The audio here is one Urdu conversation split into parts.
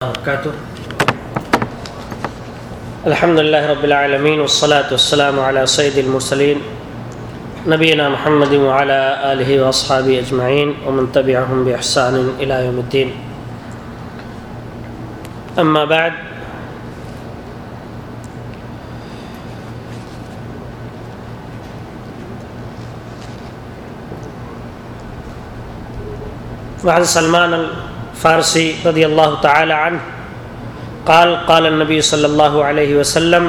وبركاته. الحمد لله رب العالمين والصلاة والسلام على سيد المرسلين نبينا محمد وعلى آله وأصحابه أجمعين ومن تبعهم بإحسان إلى يوم الدين. أما بعد وعن سلمان الفارسي رضي الله تعالى عنه قال قال النبي صلى الله عليه وسلم،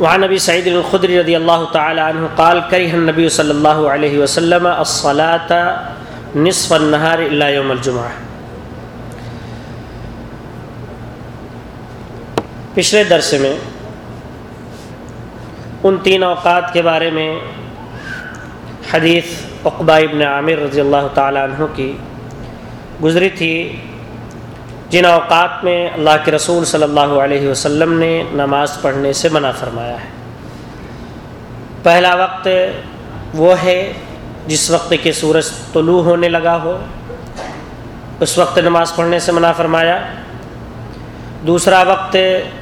وعن ابي سعيد الخدري رضي الله تعالى عنه قال كره النبي صلى الله عليه وسلم الصلاة نصف النهار الا يوم الجمعة پچھلے درس میں ان تین اوقات کے بارے میں حدیث اقبا ابن عامر رضی اللہ تعالیٰ عنہ کی گزری تھی۔ جن اوقات میں اللہ کے رسول صلی اللہ علیہ وسلم نے نماز پڑھنے سے منع فرمایا ہے۔ پہلا وقت وہ ہے جس وقت کہ سورج طلوع ہونے لگا ہو، اس وقت نماز پڑھنے سے منع فرمایا۔ دوسرا وقت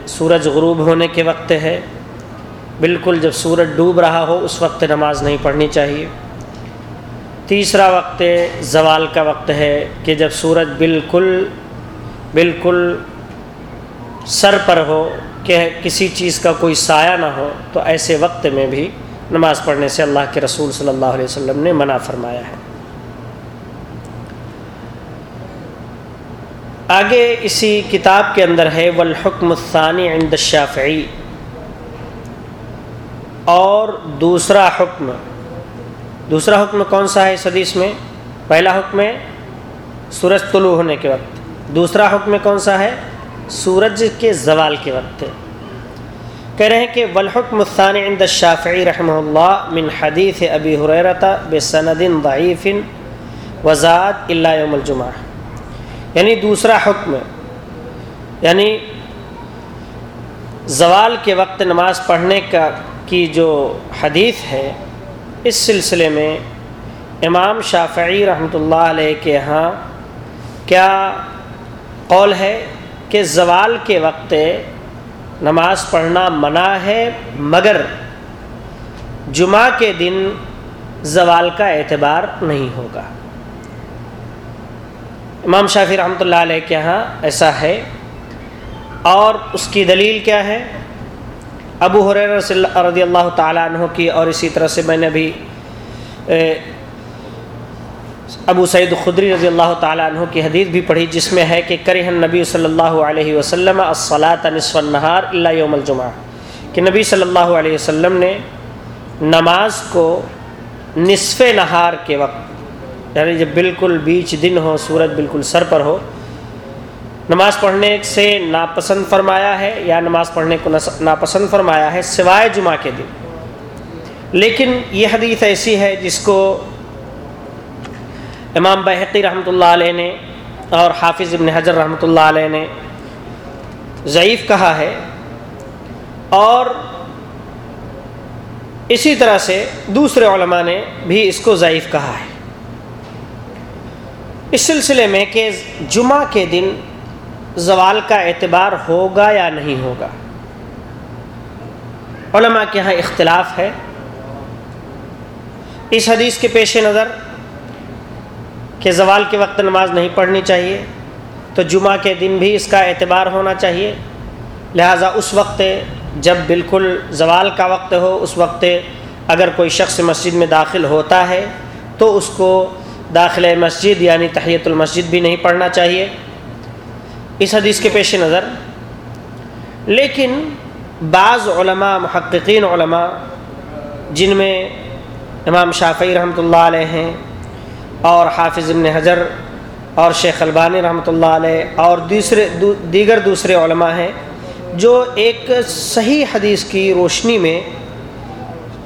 سورج غروب ہونے کے وقت ہے۔ بالکل جب سورج ڈوب رہا ہو، اس وقت نماز نہیں پڑھنی چاہیے۔ تیسرا وقت زوال کا وقت ہے کہ جب سورج بالکل بالکل سر پر ہو، کہ کسی چیز کا کوئی سایہ نہ ہو، تو ایسے وقت میں بھی نماز پڑھنے سے اللہ کے رسول صلی اللہ علیہ وسلم نے منع فرمایا ہے۔ آگے اسی کتاب کے اندر ہے والحکم الثانی عند الشافعی اور دوسرا حکم دوسرا حکم کون سا ہے اس حدیث میں؟ پہلا حکم ہے سورج طلوع ہونے کے وقت۔ دوسرا حکم کون سا ہے؟ سورج کے زوال کے وقت۔ کہہ رہے ہیں کہ والحکم الثانی عند الشافعی رحمہ اللہ من حدیث ابی حریرت بسند ضعیف وزاد اللہ یوم الجمعہ۔ یعنی دوسرا حکم یعنی زوال کے وقت نماز پڑھنے کا کی جو حدیث ہے، اس سلسلے میں امام شافعی رحمۃ اللہ علیہ کے ہاں کیا قول ہے کہ زوال کے وقت نماز پڑھنا منع ہے، مگر جمعہ کے دن زوال کا اعتبار نہیں ہوگا؟ امام شافی رحمۃ اللہ علیہ کے یہاں ایسا ہے اور اس کی دلیل کیا ہے؟ ابو حریر رضی اللہ تعالیٰ عنہ کی اور اسی طرح سے میں نے ابھی ابو سعید خدری رضی اللہ تعالیٰ عنہ کی حدیث بھی پڑھی، جس میں ہے کہ کرہن نبی صلی اللہ علیہ وسلم الصلاۃ نصف النہار اللہ یوم الجمعہ۔ کہ نبی صلی اللہ علیہ وسلم نے نماز کو نصف نہار کے وقت یعنی جب بالکل بیچ دن ہو، سورج بالکل سر پر ہو نماز پڑھنے سے ناپسند فرمایا ہے یا نماز پڑھنے کو ناپسند فرمایا ہے سوائے جمعہ کے دن؟ لیکن یہ حدیث ایسی ہے جس کو امام بحقی رحمۃ اللہ علیہ نے اور حافظ ابن حجر رحمۃ اللہ علیہ نے ضعیف کہا ہے اور اسی طرح سے دوسرے علماء نے بھی اس کو ضعیف کہا ہے۔ اس سلسلے میں کہ جمعہ کے دن زوال کا اعتبار ہوگا یا نہیں ہوگا؟ علماء کے یہاں اختلاف ہے۔ اس حدیث کے پیش نظر کہ زوال کے وقت نماز نہیں پڑھنی چاہیے، تو جمعہ کے دن بھی اس کا اعتبار ہونا چاہیے۔ لہٰذا اس وقت جب بالکل زوال کا وقت ہو، اس وقت اگر کوئی شخص مسجد میں داخل ہوتا ہے، تو اس کو داخل مسجد یعنی تحیت المسجد بھی نہیں پڑھنا چاہیے۔ اس حدیث کے پیش نظر۔ لیکن بعض علماء، محققین علماء، جن میں امام شافعی رحمۃ اللہ علیہ ہیں اور حافظ ابن حجر اور شیخ البانی رحمۃ اللہ علیہ اور دوسرے دیگر دوسرے علماء ہیں جو ایک صحیح حدیث کی روشنی میں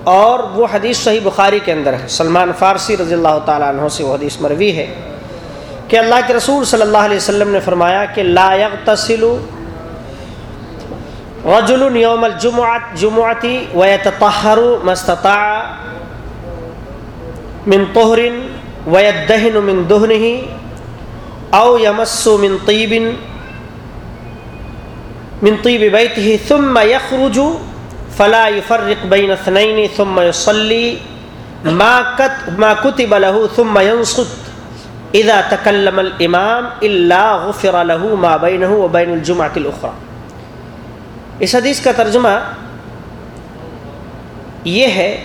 اور وہ حدیث صحیح بخاری کے اندر ہے۔ سلمان فارسی رضی اللہ تعالیٰ عنہ سے وہ حدیث مروی ہے۔ کہ اللہ کے رسول صلی اللہ علیہ وسلم نے فرمایا کہ لا یغتسل رجل یوم الجمعت جمعتی ویتطہر مستطاع من طہر ویدہن من دہنہ او یمس من طیب من طیب بیتہ ثم یخرج فلا يفرق بین اثنین ثم يصلی ما ما كتب له ثم ينصت اذا تكلم الامام الا غفر له ما بينه وبين الجمعه الاخرى اس حدیث کا ترجمہ یہ ہے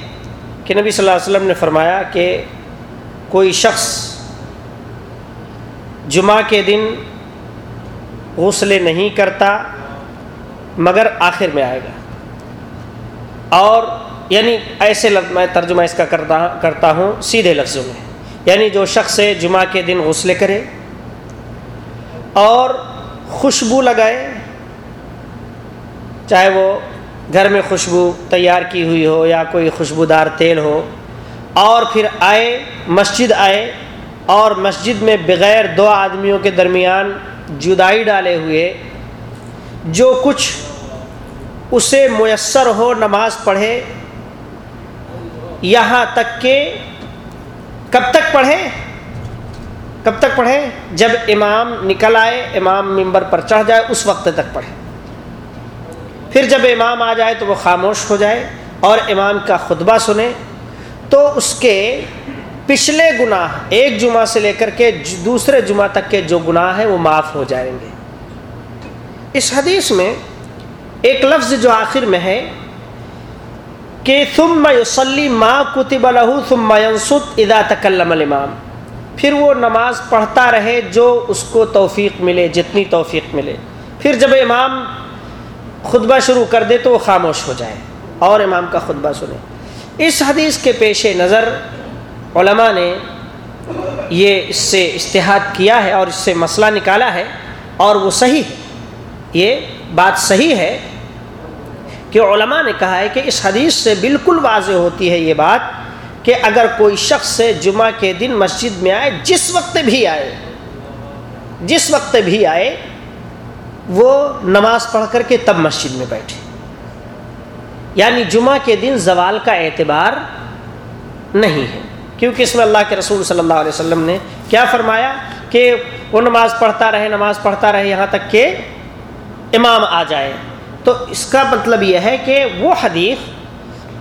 کہ نبی صلی اللہ علیہ وسلم نے فرمایا کہ کوئی شخص جمعہ کے دن غسلے نہیں کرتا مگر آخر میں آئے گا. اور یعنی ایسے لفظ میں ترجمہ اس کا کرتا ہاں- کرتا ہوں سیدھے لفظوں میں. یعنی جو شخص جمعہ کے دن غسلے کرے اور خوشبو لگائے، چاہے وہ گھر میں خوشبو تیار کی ہوئی ہو یا کوئی خوشبودار تیل ہو، اور پھر آئے، مسجد آئے، اور مسجد میں بغیر دو آدمیوں کے درمیان جدائی ڈالے ہوئے، جو کچھ اسے میسر ہو نماز پڑھے، یہاں تک کہ کب تک پڑھے کب تک پڑھے جب امام نکل آئے، امام ممبر پر چڑھ جائے، اس وقت تک پڑھے پھر جب امام آ جائے تو وہ خاموش ہو جائے اور امام کا خطبہ سنے تو اس کے پچھلے گناہ، ایک جمعہ سے لے کر کے دوسرے جمعہ تک کے جو گناہ ہیں، وہ معاف ہو جائیں گے۔ اس حدیث میں ایک لفظ جو آخر میں ہے کہ ثم یصلی ما کتب له ثم ينصت اذا تکلم الامام۔ پھر وہ نماز پڑھتا رہے جو اس کو توفیق ملے، جتنی توفیق ملے۔ پھر جب امام خطبہ شروع کر دے تو وہ خاموش ہو جائے۔ اور امام کا خطبہ سنے۔ اس حدیث کے پیش نظر علماء نے یہ اس سے اشتہاد کیا ہے اور اس سے مسئلہ نکالا ہے اور وہ صحیح ہے۔ یہ بات صحیح ہے کہ علماء نے کہا ہے کہ اس حدیث سے بالکل واضح ہوتی ہے یہ بات کہ اگر کوئی شخص سے جمعہ کے دن مسجد میں آئے، جس وقت بھی آئے، جس وقت بھی آئے، وہ نماز پڑھ کر کے تب مسجد میں بیٹھے۔ یعنی جمعہ کے دن زوال کا اعتبار نہیں ہے۔ کیونکہ اس میں اللہ کے رسول صلی اللہ علیہ وسلم نے کیا فرمایا کہ وہ نماز پڑھتا رہے، نماز پڑھتا رہے، یہاں تک کہ امام آ جائے۔ تو اس کا مطلب یہ ہے کہ وہ حدیث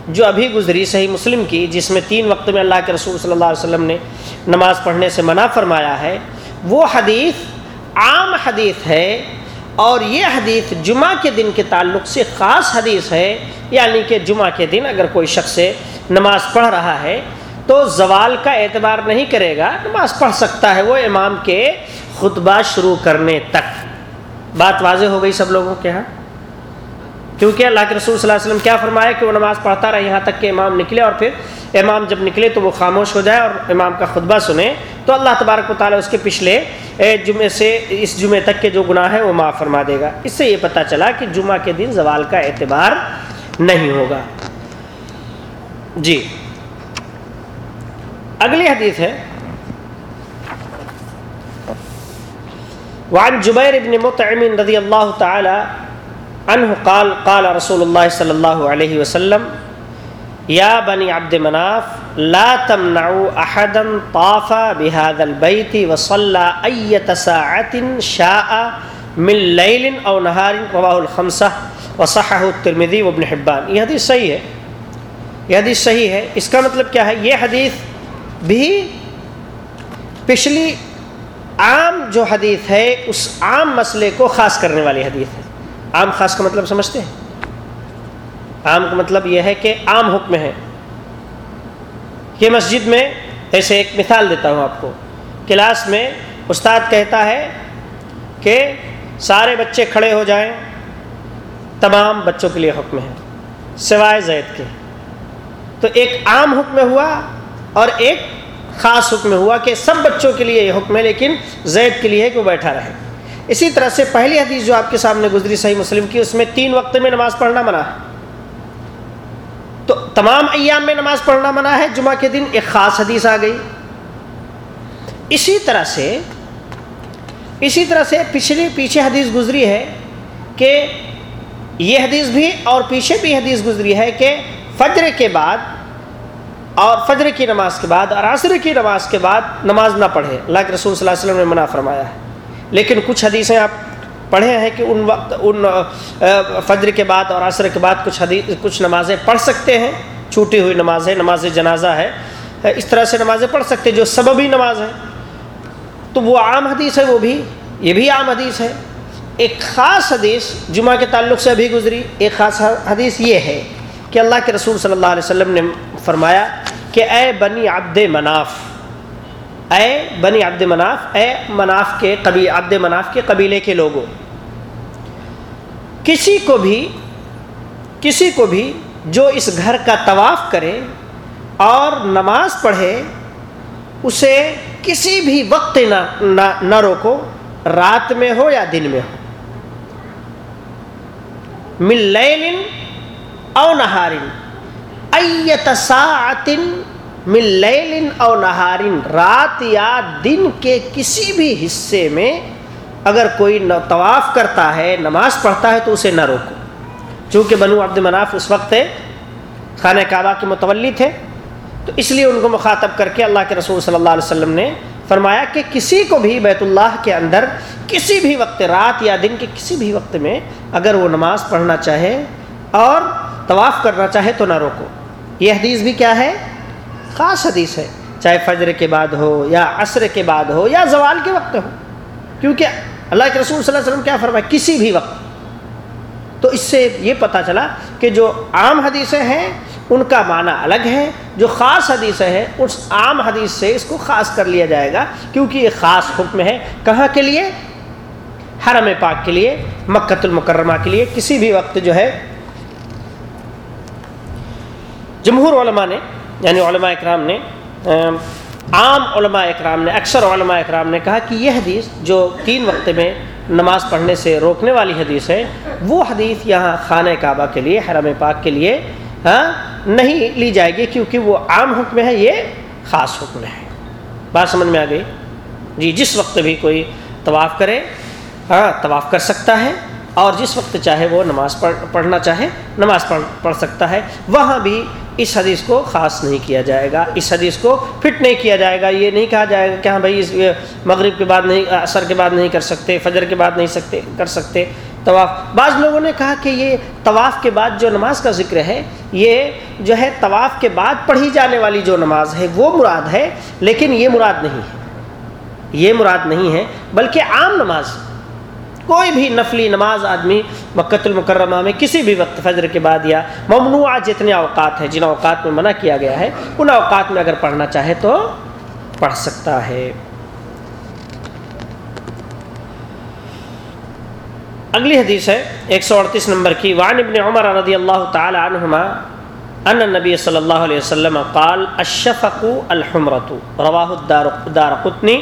جو ابھی گزری صحیح مسلم کی، جس میں تین وقت میں اللہ کے رسول صلی اللہ علیہ وسلم نے نماز پڑھنے سے منع فرمایا ہے، وہ حدیث عام حدیث ہے اور یہ حدیث جمعہ کے دن کے تعلق سے خاص حدیث ہے یعنی کہ جمعہ کے دن اگر کوئی شخص نماز پڑھ رہا ہے تو زوال کا اعتبار نہیں کرے گا، نماز پڑھ سکتا ہے وہ امام کے خطبہ شروع کرنے تک۔ بات واضح ہو گئی سب لوگوں کے ہاں؟ کیونکہ اللہ کے رسول صلی اللہ علیہ وسلم کیا فرمایا کہ وہ نماز پڑھتا رہے یہاں تک کہ امام نکلے اور پھر امام جب نکلے تو وہ خاموش ہو جائے اور امام کا خطبہ سنے۔ تو اللہ تبارک و تعالیٰ اس کے پچھلے جمعے سے، اس جمعے تک کے جو گناہ ہیں وہ معاف فرما دے گا۔ اس سے یہ پتہ چلا کہ جمعہ کے دن زوال کا اعتبار نہیں ہوگا۔ جی۔ اگلی حدیث ہے۔ وعن جبیر ابن مطعم رضی اللہ تعالی عنہ قال قال رسول اللہ صلی اللہ علیہ وسلم، یا بنی عبد مناف، لا تمنعوا احدا طاف بهذا البيت وصلى اية ساعة شاء من ليل او نهار رواه الخمسة وصححه الترمذي وابن حبان۔ یہ حدیث صحیح ہے۔ یہ حدیث صحیح ہے۔ اس کا مطلب کیا ہے؟ یہ حدیث بھی پچھلی عام جو حدیث ہے، اس عام مسئلے کو خاص کرنے والی حدیث ہے۔ عام خاص کا مطلب سمجھتے ہیں؟ عام کا مطلب یہ ہے کہ عام حکم ہے۔ کہ مسجد میں ایسے ایک مثال دیتا ہوں آپ کو۔ کلاس میں استاد کہتا ہے کہ سارے بچے کھڑے ہو جائیں۔ تمام بچوں کے لیے حکم ہے، سوائے زید کے۔ تو ایک عام حکم ہوا اور ایک خاص حکم ہوا کہ سب بچوں کے لیے یہ حکم ہے، لیکن زید کے لیے کہ وہ بیٹھا رہے۔ اسی طرح سے پہلی حدیث جو آپ کے سامنے گزری صحیح مسلم کی، اس میں تین وقت میں نماز پڑھنا منع۔ ہے تو تمام ایام میں نماز پڑھنا منع ہے، جمعہ کے دن ایک خاص حدیث آ گئی۔ اسی طرح سے، اسی طرح سے پچھلی، پیچھے حدیث گزری ہے کہ یہ حدیث بھی اور پیچھے بھی حدیث گزری ہے کہ فجر کے بعد اور فجر کی نماز کے بعد اور عصر کی نماز کے بعد نماز نہ پڑھے۔ اللہ کے رسول صلی اللہ علیہ وسلم نے منع فرمایا ہے۔ لیکن کچھ حدیثیں آپ پڑھے ہیں کہ ان وقت، ان فجر کے بعد اور عصر کے بعد کچھ حدیث، کچھ نمازیں پڑھ سکتے ہیں، چھوٹی ہوئی نمازیں، نماز جنازہ ہے اس طرح سے نمازیں پڑھ سکتے جو سببی نماز ہے تو وہ عام حدیث ہے، وہ بھی، یہ بھی عام حدیث ہے۔ ایک خاص حدیث جمعہ کے تعلق سے ابھی گزری، ایک خاص حدیث یہ ہے کہ اللہ کے رسول صلی اللہ علیہ وسلم نے فرمایا کہ اے بنی عبد مناف اے بنی عبد مناف، اے مناف کے قبی، عبد مناف کے قبیلے کے لوگوں، کسی کو بھی، کسی کو بھی جو اس گھر کا طواف کرے اور نماز پڑھے، اسے کسی بھی وقت نہ نہ روکو، رات میں ہو یا دن میں ہو۔ مل لیلن او نہارن ایت ساعتن مل لیلن او نہارن، رات یا دن کے کسی بھی حصے میں اگر کوئی طواف کرتا ہے، نماز پڑھتا ہے تو اسے نہ روکو۔ چونکہ بنو عبد مناف اس وقت خانہ کعبہ کے متولی تھے، تو اس لیے ان کو مخاطب کر کے اللہ کے رسول صلی اللہ علیہ وسلم نے فرمایا کہ کسی کو بھی بیت اللہ کے اندر کسی بھی وقت رات یا دن کے کسی بھی وقت میں اگر وہ نماز پڑھنا چاہے اور طواف کرنا چاہے تو نہ روکو۔ یہ حدیث بھی کیا ہے؟ خاص حدیث ہے۔ چاہے فجر کے بعد ہو یا عصر کے بعد ہو یا زوال کے وقت ہو۔ کیونکہ اللہ کے رسول صلی اللہ علیہ وسلم کیا فرمایا؟ کسی بھی وقت۔ تو اس سے یہ پتہ چلا کہ جو عام حدیثیں ہیں، ان کا معنی الگ ہے۔ جو خاص حدیث ہے اس عام حدیث سے اس کو خاص کر لیا جائے گا۔ کیونکہ یہ خاص حکم ہے کہاں کے لیے؟ حرم پاک کے لیے مکت المکرمہ کے لیے۔ کسی بھی وقت جو ہے۔ جمہور علماء نے یعنی علماء اکرام نے عام علماء اکرام نے، اکثر علماء اکرام نے کہا کہ یہ حدیث جو تین وقت میں نماز پڑھنے سے روکنے والی حدیث ہے، وہ حدیث یہاں خانہ کعبہ کے لیے، حرم پاک کے لیے ہاں نہیں لی جائے گی کیونکہ وہ عام حکم ہے، یہ خاص حکم ہے۔ بات سمجھ میں آ گئی؟ جی جس وقت بھی کوئی طواف کرے ہاں طواف کر سکتا ہے۔ اور جس وقت چاہے وہ نماز پڑھ پڑھنا چاہے، نماز پڑھ پڑھ سکتا ہے۔ وہاں بھی اس حدیث کو خاص نہیں کیا جائے گا۔ اس حدیث کو فٹ نہیں کیا جائے گا۔ یہ نہیں کہا جائے گا کہ ہاں بھائی، اس مغرب کے بعد نہیں، عصر کے بعد نہیں کر سکتے، فجر کے بعد نہیں سکتے، کر سکتے۔ طواف۔ بعض لوگوں نے کہا کہ یہ طواف کے بعد جو نماز کا ذکر ہے، یہ جو ہے طواف کے بعد پڑھی جانے والی جو نماز ہے، وہ مراد ہے، لیکن یہ مراد نہیں ہے۔ یہ مراد نہیں ہے، بلکہ عام نماز کوئی بھی نفلی نماز آدمی مکت المکرمہ میں کسی بھی وقت فجر کے بعد یا ممنوع جتنے اوقات ہیں، جن اوقات میں منع کیا گیا ہے، ان اوقات میں اگر پڑھنا چاہے تو پڑھ سکتا ہے۔ اگلی حدیث ہے، ایک سو اڑتیس نمبر کی، وعن ابن عمر رضی اللہ تعالی عنہما ان نبی صلی اللہ علیہ وسلم قال الشفق الحمرت رواہ الدار قطنی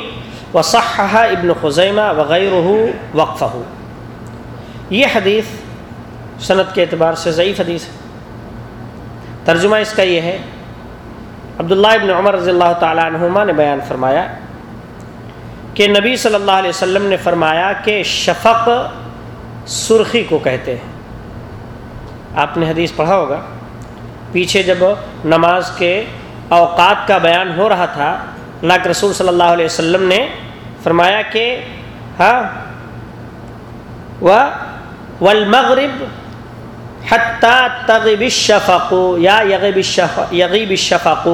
وصححہ ابن خزیمہ وغیرہ وقفہ۔ یہ حدیث صنعت کے اعتبار سے ضعیف حدیث ہے۔ ترجمہ اس کا یہ ہے، عبداللہ ابن عمر رضی اللہ تعالیٰ عنہما نے بیان فرمایا کہ نبی صلی اللہ علیہ وسلم نے فرمایا کہ شفق سرخی کو کہتے ہیں۔ آپ نے حدیث پڑھا ہوگا۔ پیچھے جب نماز کے اوقات کا بیان ہو رہا تھا اللہ کے رسول صلی اللہ علیہ وسلم نے فرمایا کہ ہاں والمغرب حتیٰ تغیب الشفق، یا یغیب یغیب الشفق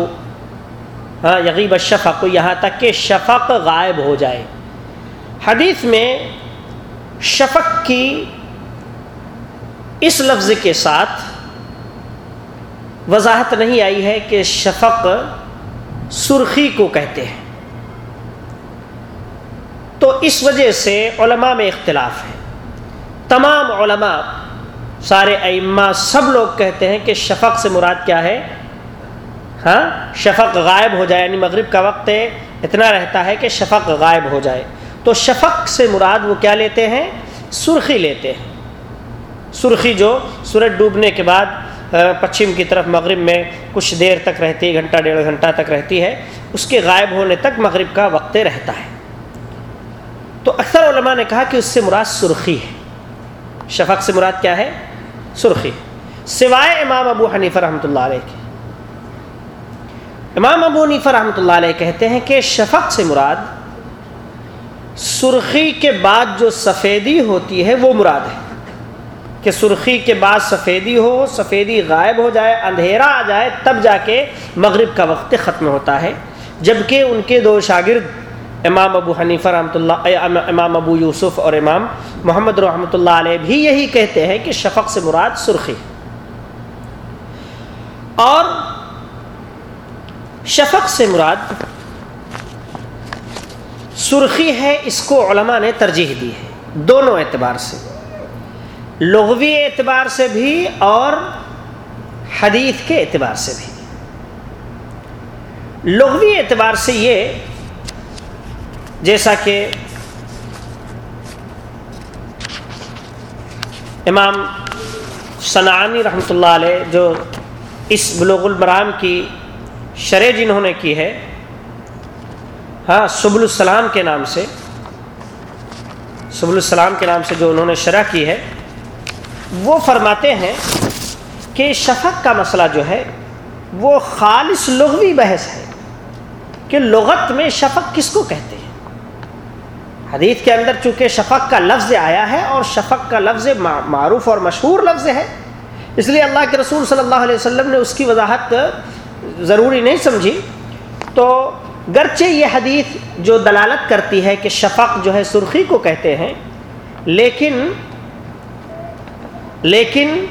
ہاں یغیب الشفق، یہاں تک کہ شفق غائب ہو جائے۔ حدیث میں شفق کی اس لفظ کے ساتھ وضاحت نہیں آئی ہے کہ شفق سرخی کو کہتے ہیں۔ تو اس وجہ سے علماء میں اختلاف ہے۔ تمام علماء، سارے ائمہ سب لوگ کہتے ہیں کہ شفق سے مراد کیا ہے؟ ہاں؟ شفق غائب ہو جائے یعنی مغرب کا وقت اتنا رہتا ہے کہ شفق غائب ہو جائے۔ تو شفق سے مراد وہ کیا لیتے ہیں؟ سرخی لیتے ہیں۔ سرخی جو سورج ڈوبنے کے بعد پچھم کی طرف مغرب میں کچھ دیر تک رہتی ہے گھنٹہ ڈیڑھ گھنٹہ تک رہتی ہے، اس کے غائب ہونے تک مغرب کا وقت رہتا ہے۔ تو اکثر علماء نے کہا کہ اس سے مراد سرخی ہے۔ شفق سے مراد کیا ہے؟ سرخی۔ سوائے امام ابو حنیفہ رحمۃ اللہ علیہ کے۔ امام ابو نیفر رحمۃ اللہ علیہ کہتے ہیں کہ شفق سے مراد سرخی کے بعد جو سفیدی ہوتی ہے، وہ مراد ہے۔ کہ سرخی کے بعد سفیدی ہو، سفیدی غائب ہو جائے، اندھیرا آ جائے، تب جا کے مغرب کا وقت ختم ہوتا ہے۔ جبکہ ان کے دو شاگرد، امام ابو حنیفہ رحمۃ اللہ امام ابو یوسف اور امام محمد رحمۃ اللہ علیہ بھی یہی کہتے ہیں کہ شفق سے مراد سرخی۔ اور شفق سے مراد سرخی ہے، اس کو علماء نے ترجیح دی ہے، دونوں اعتبار سے۔ لغوی اعتبار سے بھی اور حدیث کے اعتبار سے بھی۔ لغوی اعتبار سے یہ جیسا کہ امام صنعانی رحمۃ اللہ علیہ جو اس بلوغ المرام کی شرح جنہوں نے کی ہے ہاں سبل السلام کے نام سے، سبل السلام کے نام سے جو انہوں نے شرح کی ہے۔ وہ فرماتے ہیں کہ شفق کا مسئلہ جو ہے، وہ خالص لغوی بحث ہے کہ لغت میں شفق کس کو کہتے ہیں۔ حدیث کے اندر چونکہ شفق کا لفظ آیا ہے اور شفق کا لفظ معروف اور مشہور لفظ ہے، اس لیے اللہ کے رسول صلی اللہ علیہ وسلم نے اس کی وضاحت ضروری نہیں سمجھی۔ تو گرچہ یہ حدیث جو دلالت کرتی ہے کہ شفق جو ہے سرخی کو کہتے ہیں، لیکن لیکن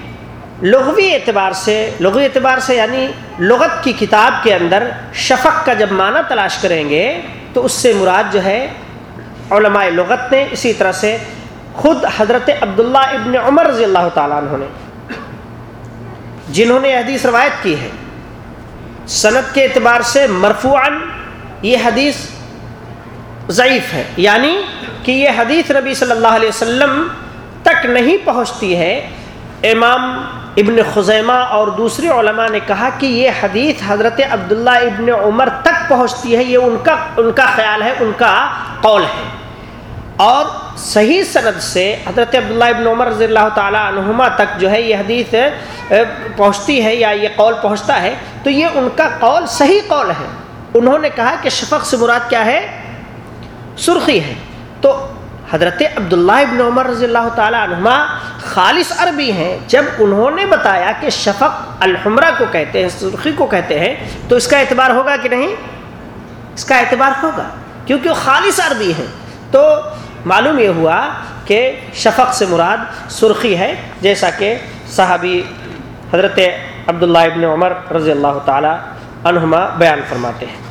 لغوی اعتبار سے، لغوی اعتبار سے یعنی لغت کی کتاب کے اندر شفق کا جب معنی تلاش کریں گے، تو اس سے مراد جو ہے علماء لغت نے اسی طرح سے خود حضرت عبداللہ ابن عمر رضی اللہ تعالیٰ عنہ نے، جنہوں نے حدیث روایت کی ہے صنعت کے اعتبار سے مرفوعاً یہ حدیث ضعیف ہے۔ یعنی کہ یہ حدیث نبی صلی اللہ علیہ وسلم تک نہیں پہنچتی ہے امام ابن خزیمہ اور دوسرے علماء نے کہا کہ یہ حدیث حضرت عبداللہ ابن عمر تک پہنچتی ہے، یہ ان کا ان کا خیال ہے، ان کا قول ہے۔ اور صحیح سند سے حضرت عبداللہ ابن عمر رضی اللہ تعالیٰ عنہما تک جو ہے یہ حدیث پہنچتی ہے یا یہ قول پہنچتا ہے، تو یہ ان کا قول صحیح قول ہے۔ انہوں نے کہا کہ شفق سے مراد کیا ہے؟ سرخی ہے۔ تو حضرت عبداللہ ابن عمر رضی اللہ تعالیٰ عنہما خالص عربی ہیں۔ جب انہوں نے بتایا کہ شفق الحمرہ کو کہتے ہیں، سرخی کو کہتے ہیں، تو اس کا اعتبار ہوگا کہ نہیں؟ اس کا اعتبار ہوگا، کیونکہ وہ خالص عربی ہیں۔ تو معلوم یہ ہوا کہ شفق سے مراد سرخی ہے، جیسا کہ صحابی حضرت عبداللہ ابن عمر رضی اللہ تعالیٰ عنہما بیان فرماتے ہیں۔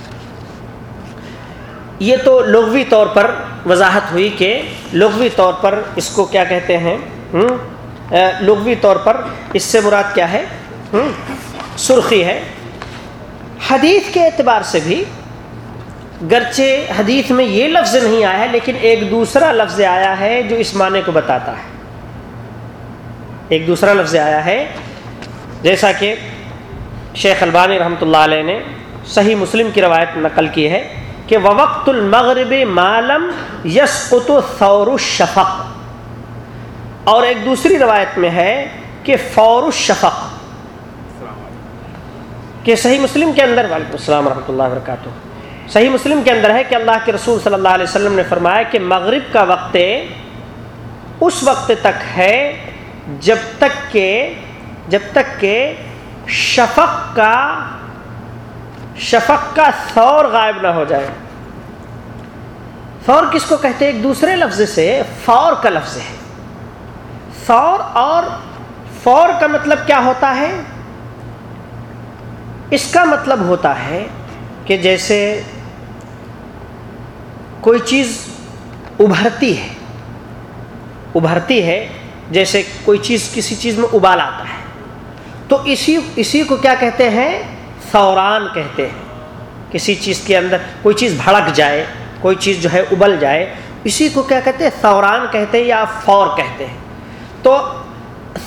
یہ تو لغوی طور پر وضاحت ہوئی کہ لغوی طور پر اس کو کیا کہتے ہیں؟ لغوی طور پر اس سے مراد کیا ہے؟ سرخی ہے۔ حدیث کے اعتبار سے بھی گرچہ حدیث میں یہ لفظ نہیں آیا ہے، لیکن ایک دوسرا لفظ آیا ہے جو اس معنی کو بتاتا ہے۔ ایک دوسرا لفظ آیا ہے، جیسا کہ شیخ البانی رحمۃ اللہ علیہ نے صحیح مسلم کی روایت نقل کی ہے۔ کہ وقت المغرب معلوم یس ثور الشفق۔ اور ایک دوسری روایت میں ہے کہ فور الشفق۔ کہ صحیح مسلم کے اندر وعلیکم السلام ورحمۃ اللہ وبرکاتہ۔ صحیح مسلم کے اندر ہے کہ اللہ کے رسول صلی اللہ علیہ وسلم نے فرمایا کہ مغرب کا وقت اس وقت تک ہے جب تک کہ جب تک کہ شفق کا شفق کا ثور غائب نہ ہو جائے۔ فور کس کو کہتے ہیں؟ ایک دوسرے لفظ سے فور کا لفظ ہے۔ فور اور فور کا مطلب کیا ہوتا ہے؟ اس کا مطلب ہوتا ہے کہ جیسے کوئی چیز ابھرتی ہے ابھرتی ہے، جیسے کوئی چیز کسی چیز میں ابال آتا ہے۔ تو اسی اسی کو کیا کہتے ہیں؟ فوران کہتے ہیں۔ کسی چیز کے اندر کوئی چیز بھڑک جائے کوئی چیز جو ہے ابل جائے، اسی کو کیا کہتے ہیں؟ سوران کہتے ہیں یا فور کہتے ہیں۔ تو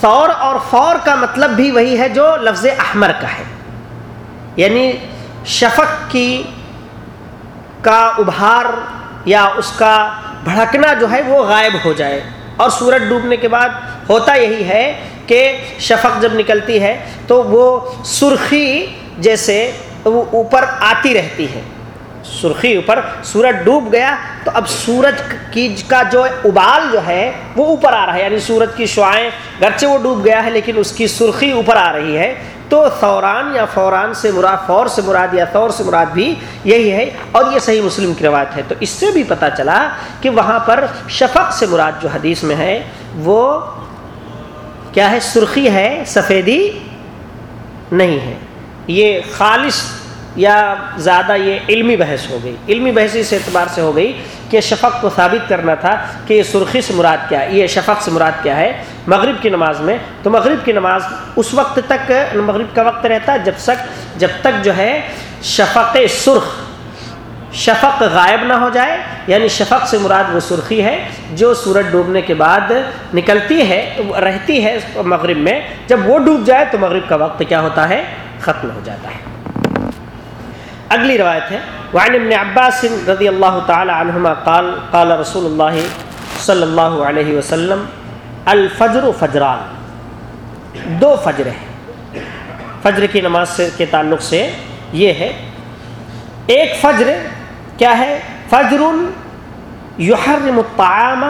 سور اور فور کا مطلب بھی وہی ہے جو لفظ احمر کا ہے۔ یعنی شفق کی کا ابھار یا اس کا بھڑکنا جو ہے وہ غائب ہو جائے۔ اور سورج ڈوبنے کے بعد ہوتا یہی ہے کہ شفق جب نکلتی ہے تو وہ سرخی جیسے وہ اوپر آتی رہتی ہے۔ سرخی اوپر سورج ڈوب گیا تو اب سورج کی کا جو ابال جو ہے وہ اوپر آ رہا ہے یعنی سورج کی شعائیں گرچہ وہ ڈوب گیا ہے لیکن اس کی سرخی اوپر آ رہی ہے۔ تو ثوران یا فوران سے مراد، فور سے مراد یا طور سے مراد بھی یہی ہے اور یہ صحیح مسلم کی روایت ہے۔ تو اس سے بھی پتہ چلا کہ وہاں پر شفق سے مراد جو حدیث میں ہے، وہ کیا ہے؟ سرخی ہے، سفیدی نہیں ہے۔ یہ خالص یا زیادہ یہ علمی بحث ہو گئی۔ علمی بحث اس اعتبار سے ہو گئی کہ شفق کو ثابت کرنا تھا کہ یہ سرخی سے مراد کیا ہے، یہ شفق سے مراد کیا ہے۔ مغرب کی نماز میں، تو مغرب کی نماز اس وقت تک، مغرب کا وقت رہتا ہے جب تک جب تک جو ہے شفق سرخ، شفق غائب نہ ہو جائے۔ یعنی شفق سے مراد وہ سرخی ہے جو سورج ڈوبنے کے بعد نکلتی ہے رہتی ہے مغرب میں۔ جب وہ ڈوب جائے تو مغرب کا وقت کیا ہوتا ہے؟ ختم ہو جاتا ہے۔ اگلی روایت ہے، وعن ابن عباس رضی اللہ تعالی عنہما قال قال رسول اللہ صلی اللہ علیہ وسلم، الفجر فجران، دو فجر ہیں۔ فجر کی نماز سے، کے تعلق سے یہ ہے، ایک فجر کیا ہے؟ فجر یحرم الطعام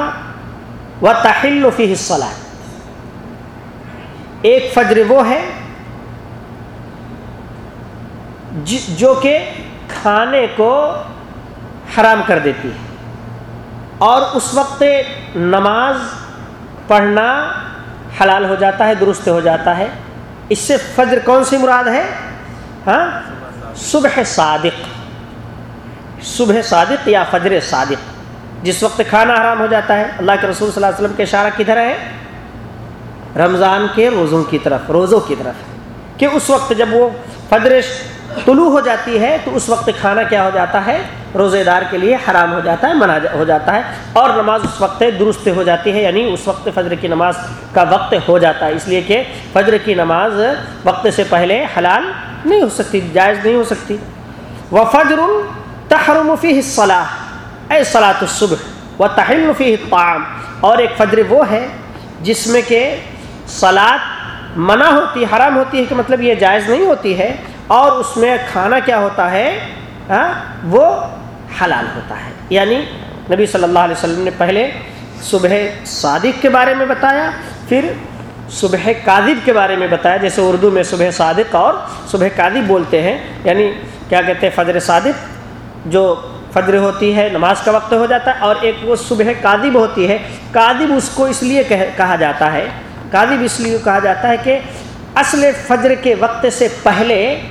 و تحل فی الصلاة۔ ایک فجر وہ ہے جو کہ کھانے کو حرام کر دیتی ہے۔ اور اس وقت نماز پڑھنا حلال ہو جاتا ہے، درست ہو جاتا ہے۔ اس سے فجر کون سی مراد ہے؟ ہاں؟ صبح صادق۔ صبح صادق یا فجر صادق۔ جس وقت کھانا حرام ہو جاتا ہے۔ اللہ کے رسول صلی اللہ علیہ وسلم کے اشارہ کدھر ہے رمضان کے روزوں کی طرف، روزوں کی طرف۔ کہ اس وقت جب وہ فجر طلوع ہو جاتی ہے تو اس وقت کھانا کیا ہو جاتا ہے؟ روزے دار کے لیے حرام ہو جاتا ہے، منع ہو جاتا ہے اور نماز اس وقت درست ہو جاتی ہے یعنی اس وقت فجر کی نماز کا وقت ہو جاتا ہے۔ اس لیے کہ فجر کی نماز وقت سے پہلے حلال نہیں ہو سکتی، جائز نہیں ہو سکتی۔ وہ فجر تحرم فی صلاح اے صلاۃ الصبح و تحل فی الطعام۔ اور ایک فجر وہ ہے جس میں کہ سلاد منع ہوتی، حرام ہوتی ہے کہ مطلب یہ جائز نہیں ہوتی ہے۔ اور اس میں کھانا کیا ہوتا ہے؟ ہاں، وہ حلال ہوتا ہے۔ یعنی نبی صلی اللہ علیہ وسلم نے پہلے صبح صادق کے بارے میں بتایا، پھر صبح کاذب کے بارے میں بتایا، جیسے اردو میں صبح صادق اور صبح کاذب بولتے ہیں۔ یعنی کیا کہتے ہیں؟ فجر صادق، جو فجر ہوتی ہے، نماز کا وقت ہو جاتا ہے اور ایک وہ صبح کاذب ہوتی ہے۔ کاذب اس کو اس لیے کہا جاتا ہے۔ کاذب اس لیے کہا جاتا ہے کہ اصل فجر کے وقت سے پہلے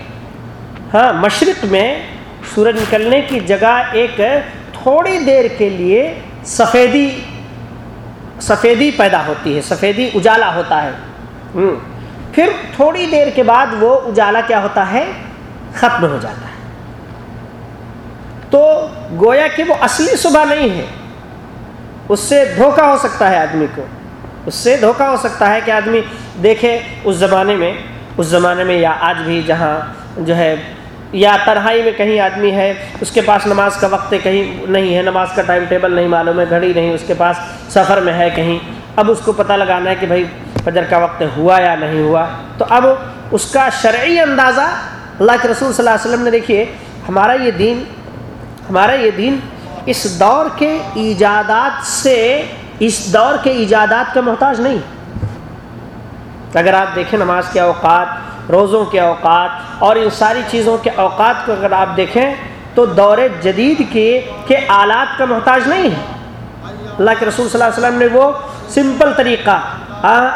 ہاں مشرق میں سورج نکلنے کی جگہ ایک تھوڑی دیر کے لیے سفیدی سفیدی پیدا ہوتی ہے، سفیدی اجالا ہوتا ہے۔ پھر تھوڑی دیر کے بعد وہ اجالا کیا ہوتا ہے؟ ختم ہو جاتا ہے۔ تو گویا کہ وہ اصلی صبح نہیں ہے۔ اس سے دھوکہ ہو سکتا ہے آدمی کو۔ اس سے دھوکہ ہو سکتا ہے کہ آدمی دیکھے، اس زمانے میں، اس زمانے میں یا آج بھی جہاں جو ہے یا تنہائی میں کہیں آدمی ہے، اس کے پاس نماز کا وقت کہیں نہیں ہے، نماز کا ٹائم ٹیبل نہیں، معلوم ہے، گھڑی نہیں، اس کے پاس سفر میں ہے کہیں۔ اب اس کو پتہ لگانا ہے کہ بھائی فجر کا وقت ہوا یا نہیں ہوا۔ تو اب اس کا شرعی اندازہ اللہ کے رسول صلی اللہ علیہ وسلم نے دیکھیے، ہمارا یہ دین، ہمارا یہ دین اس دور کے ایجادات سے، اس دور کے ایجادات کا محتاج نہیں۔ اگر آپ دیکھیں نماز کے اوقات، روزوں کے اوقات اور ان ساری چیزوں کے اوقات کو اگر آپ دیکھیں تو دور جدید کے کے آلات کا محتاج نہیں ہے۔ اللہ کے رسول صلی اللہ علیہ وسلم نے وہ سمپل طریقہ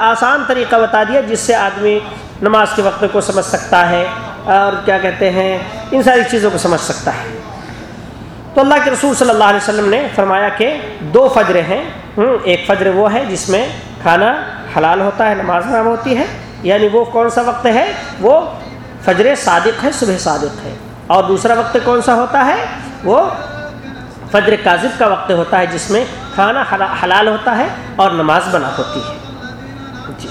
آسان طریقہ بتا دیا جس سے آدمی نماز کے وقت کو سمجھ سکتا ہے اور کیا کہتے ہیں، ان ساری چیزوں کو سمجھ سکتا ہے۔ تو اللہ کے رسول صلی اللہ علیہ وسلم نے فرمایا کہ دو فجریں ہیں۔ ایک فجر وہ ہے جس میں کھانا حلال ہوتا ہے، نماز نام ہوتی ہے۔ یعنی وہ کون سا وقت ہے؟ وہ فجر صادق ہے، صبح صادق ہے۔ اور دوسرا وقت کون سا ہوتا ہے؟ وہ فجر کاذب کا وقت ہوتا ہے، جس میں کھانا حلال ہوتا ہے اور نماز بنا ہوتی ہے۔ جی۔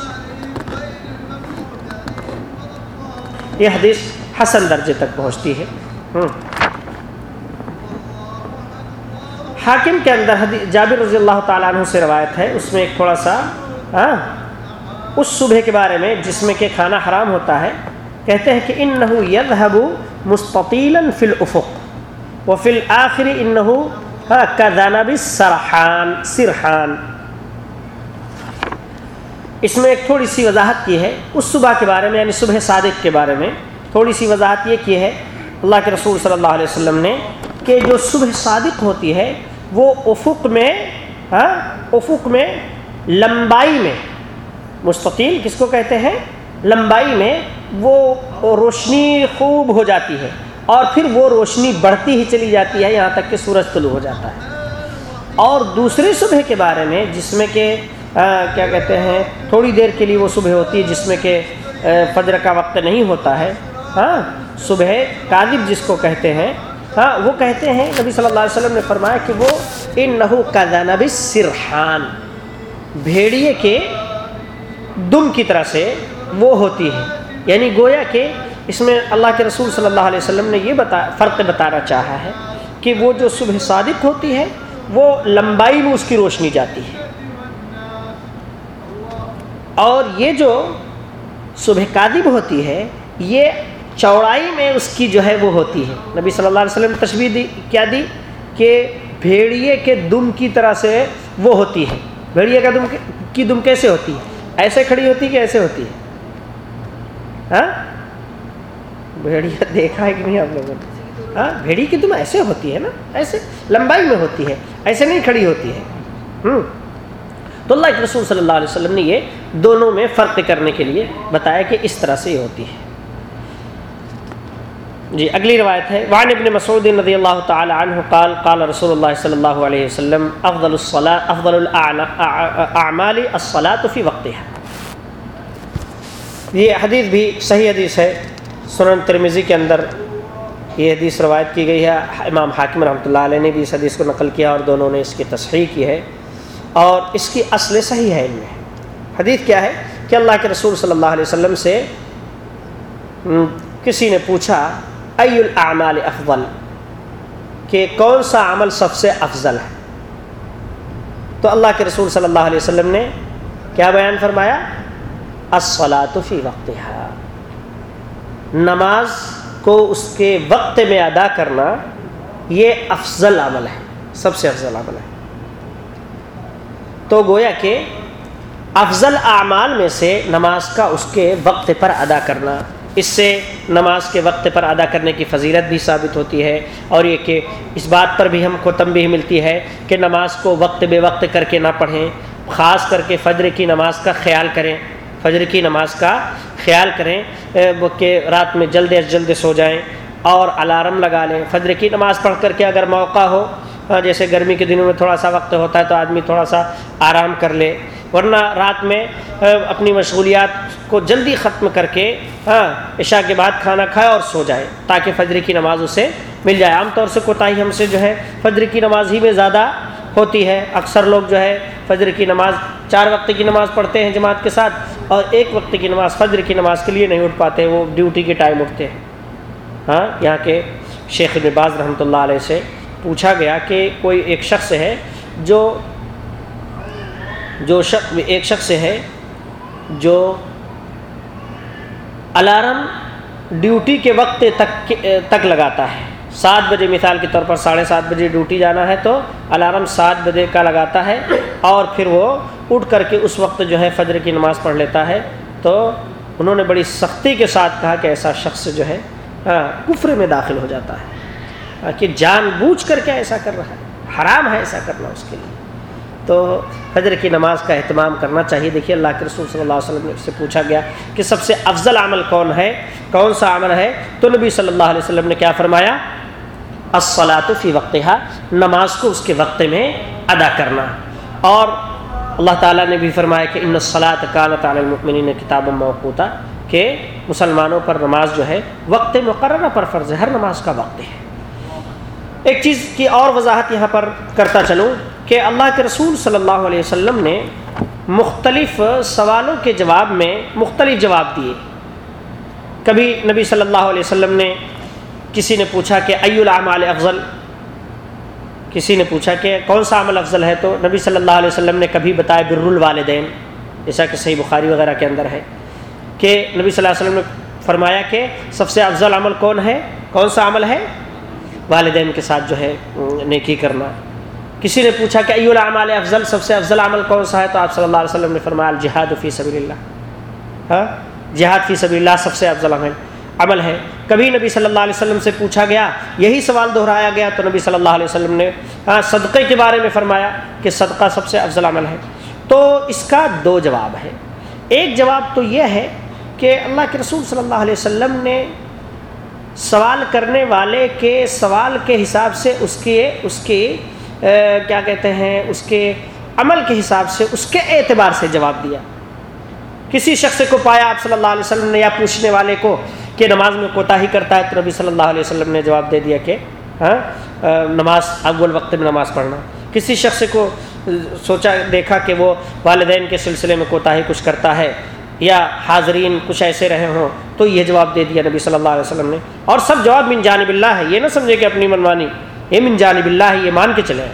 یہ حدیث حسن درجے تک پہنچتی ہے۔ حاکم کے اندر حدیث جابر رضی اللہ تعالیٰ عنہ سے روایت ہے۔ اس میں ایک تھوڑا سا ہاں اس صبح کے بارے میں جس میں کہ کھانا حرام ہوتا ہے۔ کہتے ہیں کہ ان وہ روشنی خوب ہو جاتی ہے اور پھر وہ روشنی بڑھتی ہی چلی جاتی ہے، یہاں تک کہ سورج طلوع ہو جاتا ہے۔ اور دوسری صبح کے بارے میں، جس میں کہ کیا کہتے ہیں، تھوڑی دیر کے لیے وہ صبح ہوتی ہے، جس میں کہ فجر کا وقت نہیں ہوتا ہے۔ ہاں صبح کاذب جس کو کہتے ہیں ہاں وہ کہتے ہیں، نبی صلی اللہ علیہ وسلم نے فرمایا کہ وہ ان نحو کا دانب سرحان بھیڑیے کے دم کی طرح سے وہ ہوتی ہے۔ یعنی گویا کہ اس میں اللہ کے رسول صلی اللہ علیہ وسلم نے یہ بتا، فرق بتانا چاہا ہے کہ وہ جو صبح صادق ہوتی ہے، وہ لمبائی میں اس کی روشنی جاتی ہے۔ اور یہ جو صبح کادب ہوتی ہے، یہ چوڑائی میں اس کی جو ہے وہ ہوتی ہے۔ نبی صلی اللہ علیہ وسلم نے تشبیح دی، کیا دی؟ کہ بھیڑیے کے دم کی طرح سے وہ ہوتی ہے۔ بھیڑیے کا دم کی دم کیسے ہوتی ہے؟ ایسے کھڑی ہوتی ہے کہ ایسے ہوتی ہے۔ ہاں؟ بھیڑیا دیکھا ہے کہ نہیں آپ لوگوں نے؟ ہاں؟ بھیڑی کی دم ایسے ہوتی ہے نا، ایسے لمبائی میں ہوتی ہے، ایسے نہیں کھڑی ہوتی ہے۔ ہوں؟ تو اللہ کے رسول صلی اللہ علیہ وسلم نے یہ دونوں میں فرق کرنے کے لیے بتایا کہ اس طرح سے یہ ہوتی ہے۔ جی اگلی روایت ہے۔ وعن ابن مسعود رضی اللہ تعالی عنہ قال قال رسول اللہ صلی اللہ علیہ وسلم، افضل الصلاة، افضل الاعمال الصلاة فی وقتها۔ یہ حدیث بھی صحیح حدیث ہے۔ سنن ترمیزی کے اندر یہ حدیث روایت کی گئی ہے۔ امام حاکم رحمۃ اللہ علیہ نے بھی اس حدیث کو نقل کیا اور دونوں نے اس کی تصحیح کی ہے۔ اور اس کی اصل صحیح ہے ان میں۔ حدیث کیا ہے کہ اللہ کے رسول صلی اللہ علیہ وسلم سے کسی نے پوچھا، ای الاعمال افضل؟ کہ کون سا عمل سب سے افضل ہے؟ تو اللہ کے رسول صلی اللہ علیہ وسلم نے کیا بیان فرمایا؟ الصلاۃ فی وقت نماز کو اس کے وقت میں ادا کرنا یہ افضل عمل ہے، سب سے افضل عمل ہے۔ تو گویا کہ افضل اعمال میں سے نماز کا اس کے وقت پر ادا کرنا، اس سے نماز کے وقت پر ادا کرنے کی فضیلت بھی ثابت ہوتی ہے۔ اور یہ کہ اس بات پر بھی ہم کو تنبیہ ملتی ہے کہ نماز کو وقت بے وقت کر کے نہ پڑھیں، خاص کر کے فجر کی نماز کا خیال کریں۔ فجر کی نماز کا خیال کریں کہ رات میں جلد از جلد سو جائیں اور الارم لگا لیں۔ فجر کی نماز پڑھ کر کے اگر موقع ہو ہاں، جیسے گرمی کے دنوں میں تھوڑا سا وقت ہوتا ہے تو آدمی تھوڑا سا آرام کر لے۔ ورنہ رات میں اپنی مشغولیات کو جلدی ختم کر کے ہاں عشاء کے بعد کھانا کھائے اور سو جائے تاکہ فجر کی نماز اسے مل جائے۔ عام طور سے کوتاہی ہم سے جو ہے، فجر کی نماز ہی میں زیادہ ہوتی ہے۔ اکثر لوگ جو ہے فجر کی نماز چار وقت کی نماز پڑھتے ہیں جماعت کے ساتھ اور ایک وقت کی نماز فجر کی نماز کے لیے نہیں اٹھ پاتے، وہ ڈیوٹی کے ٹائم اٹھتے ہیں۔ ہاں یہاں کے شیخ نباز رحمۃ اللہ علیہ سے پوچھا گیا کہ کوئی ایک شخص ہے جو جو شخص ایک شخص ہے جو الارم ڈیوٹی کے وقت تک تک لگاتا ہے۔ سات بجے مثال کے طور پر ساڑھے سات بجے ڈیوٹی جانا ہے تو الارم سات بجے کا لگاتا ہے اور پھر وہ اٹھ کر کے اس وقت جو ہے فجر کی نماز پڑھ لیتا ہے تو انہوں نے بڑی سختی کے ساتھ کہا کہ ایسا شخص جو ہے کفر میں داخل ہو جاتا ہے۔ کہ جان بوجھ کر کے ایسا کر رہا ہے، حرام ہے ایسا کرنا اس کے لیے۔ تو فجر کی نماز کا اہتمام کرنا چاہیے۔ دیکھیے اللہ کے رسول صلی اللہ علیہ وسلم سے پوچھا گیا کہ سب سے افضل عمل کون ہے، کون سا عمل ہے؟ تو نبی صلی اللہ علیہ وسلم نے کیا فرمایا؟ الصلاۃ فی وقتہ نماز کو اس کے وقت میں ادا کرنا۔ اور اللہ تعالیٰ نے بھی فرمایا کہ ان صلاۃ کانت علی المؤمنین کتاب موقوتا، کہ مسلمانوں پر نماز جو ہے، وقت مقررہ پر فرض ہے، ہر نماز کا وقت ہے۔ ایک چیز کی اور وضاحت یہاں پر کرتا چلوں کہ اللہ کے رسول صلی اللہ علیہ وسلم نے مختلف سوالوں کے جواب میں مختلف جواب دیے۔ کبھی نبی صلی اللہ علیہ وسلم نے کسی نے پوچھا کہ ای العمال افضل؟ کسی نے پوچھا کہ کون سا عمل افضل ہے؟ تو نبی صلی اللہ علیہ وسلم نے کبھی بتایا بر الوالدین، جیسا کہ صحیح بخاری وغیرہ کے اندر ہے، کہ نبی صلی اللہ علیہ وسلم نے فرمایا کہ سب سے افضل عمل کون ہے؟ کون سا عمل ہے؟ والدین کے ساتھ جو ہے، نیکی کرنا۔ کسی نے پوچھا کہ ایو العمال افضل، سب سے افضل عمل کون سا ہے؟ تو آپ صلی اللہ علیہ وسلم نے فرمایا الجہاد فی سبیل اللہ۔ ہاں؟ جہاد فی سبیل اللہ سب سے افضل عمل۔ عمل ہے۔ کبھی نبی صلی اللہ علیہ وسلم سے پوچھا گیا، یہی سوال دہرایا گیا تو نبی صلی اللہ علیہ وسلم نے ہاں صدقے کے بارے میں فرمایا کہ صدقہ سب سے افضل عمل ہے۔ تو اس کا دو جواب ہے ایک جواب تو یہ ہے کہ اللہ کے رسول صلی اللہ علیہ وسلم نے سوال کرنے والے کے سوال کے حساب سے اس کے اس کے کیا کہتے ہیں، اس کے عمل کے حساب سے اس کے اعتبار سے جواب دیا۔ کسی شخص کو پایا آپ صلی اللہ علیہ وسلم نے یا پوچھنے والے کو کہ نماز میں کوتا ہی کرتا ہے تو نبی صلی اللہ علیہ وسلم نے جواب دے دیا کہ ہاں نماز اول وقت میں نماز پڑھنا۔ کسی شخص کو سوچا، دیکھا کہ وہ والدین کے سلسلے میں کوتا ہی کچھ کرتا ہے یا حاضرین کچھ ایسے رہے ہوں، تو یہ جواب دے دیا نبی صلی اللہ علیہ وسلم نے۔ اور سب جواب من جانب اللہ ہے۔ یہ نہ سمجھے کہ اپنی منوانی، یہ من جانب اللہ ہے یہ مان کے چلے۔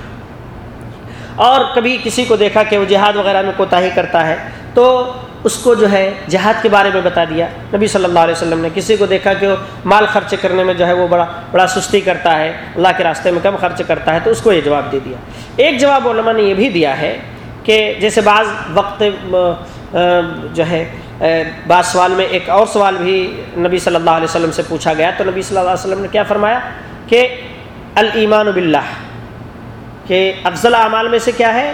اور کبھی کسی کو دیکھا کہ وہ جہاد وغیرہ میں کوتا ہی کرتا ہے، تو اس کو جو ہے جہاد کے بارے میں بتا دیا۔ نبی صلی اللہ علیہ وسلم نے کسی کو دیکھا کہ وہ مال خرچ کرنے میں جو ہے وہ بڑا بڑا سستی کرتا ہے، اللہ کے راستے میں کم خرچ کرتا ہے، تو اس کو یہ جواب دے دیا۔ ایک جواب علماء نے یہ بھی دیا ہے کہ جیسے بعض وقت جو ہے بعض سوال میں ایک اور سوال بھی نبی صلی اللہ علیہ وسلم سے پوچھا گیا، تو نبی صلی اللہ علیہ وسلم نے کیا فرمایا کہ المان باللہ، کہ افضل اعمال میں سے کیا ہے؟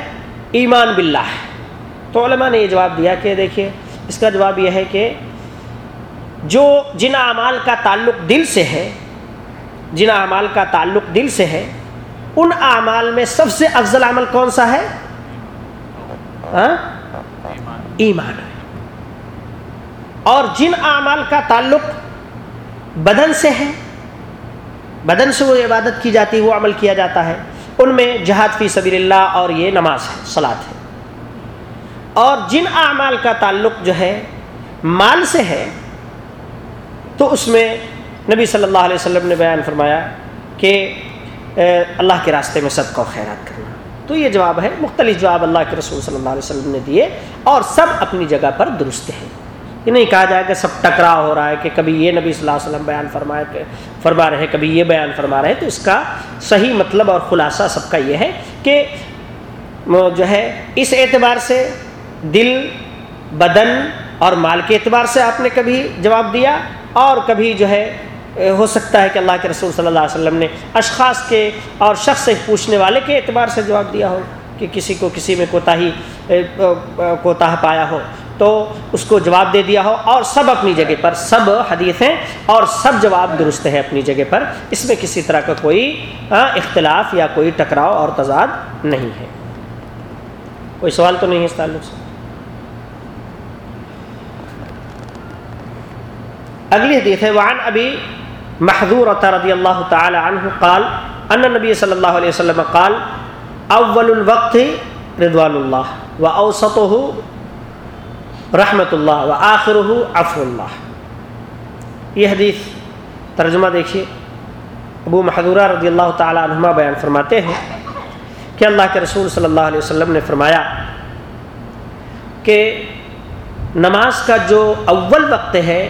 ایمان باللہ۔ تو علماء نے یہ جواب دیا کہ دیکھیے، اس کا جواب یہ ہے کہ جو جن اعمال کا تعلق دل سے ہے، جن اعمال کا تعلق دل سے ہے، ان اعمال میں سب سے افضل عمل کون سا ہے؟ ہاں؟ ایمان اور جن اعمال کا تعلق بدن سے ہے، بدن سے وہ عبادت کی جاتی ہے وہ عمل کیا جاتا ہے، ان میں جہاد فی سبیل اللہ اور یہ نماز ہے سلاد ہے۔ اور جن اعمال کا تعلق جو ہے مال سے ہے، تو اس میں نبی صلی اللہ علیہ وسلم نے بیان فرمایا کہ اللہ کے راستے میں صدقہ و خیرات کرنا۔ تو یہ جواب ہے، مختلف جواب اللہ کے رسول صلی اللہ علیہ وسلم نے دیے اور سب اپنی جگہ پر درست ہیں۔ یہ نہیں کہا جائے کہ سب ٹکرا ہو رہا ہے کہ کبھی یہ نبی صلی اللہ علیہ وسلم بیان فرمائے کہ، فرما رہے کبھی یہ بیان فرما رہے تو اس کا صحیح مطلب اور خلاصہ سب کا یہ ہے کہ جو ہے، اس اعتبار سے دل، بدن اور مال کے اعتبار سے آپ نے کبھی جواب دیا اور کبھی جو ہے ہو سکتا ہے کہ اللہ کے رسول صلی اللہ علیہ وسلم نے اشخاص کے اور شخص سے پوچھنے والے کے اعتبار سے جواب دیا ہو کہ کسی کو کسی میں کوتاہی کوتاہ پایا ہو۔ تو اس کو جواب دے دیا ہو اور سب اپنی جگہ پر، سب حدیث ہیں اور سب جواب درست ہے اپنی جگہ پر۔ اس میں کسی طرح کا کوئی ہاں، اختلاف یا کوئی ٹکراؤ اور تضاد نہیں ہے۔ کوئی سوال تو نہیں ہے اس تعلق سے؟ اگلی حدیث ہے، وعن ابی محضور رضی اللہ تعالی عنہ قال، ان نبی صلی اللہ علیہ وسلم قال، اول الوقت رضوان اللہ و اوسطہ رحمت اللہ و آخر عفو اللہ۔ یہ حدیث ترجمہ دیکھیے، ابو محدورہ رضی اللہ تعالی عنہما بیان فرماتے ہیں کہ اللہ کے رسول صلی اللہ علیہ وسلم نے فرمایا کہ نماز کا جو اول وقت ہے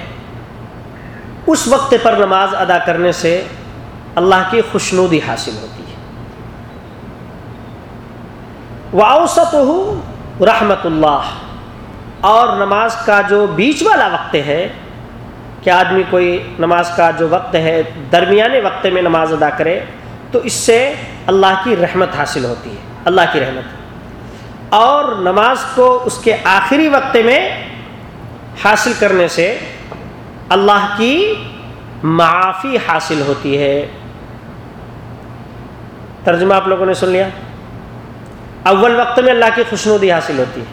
اس وقت پر نماز ادا کرنے سے اللہ کی خوشنودی حاصل ہوتی ہے۔ واؤسط ہو رحمت اللہ اور نماز کا جو بیچ والا وقت ہے، کہ آدمی کوئی نماز کا جو وقت ہے، درمیانے وقت میں نماز ادا کرے، تو اس سے اللہ کی رحمت حاصل ہوتی ہے۔ اللہ کی رحمت۔ اور نماز کو اس کے آخری وقت میں حاصل کرنے سے اللہ کی معافی حاصل ہوتی ہے۔ ترجمہ آپ لوگوں نے سن لیا۔ اول وقت میں اللہ کی خوشنودی حاصل ہوتی ہے۔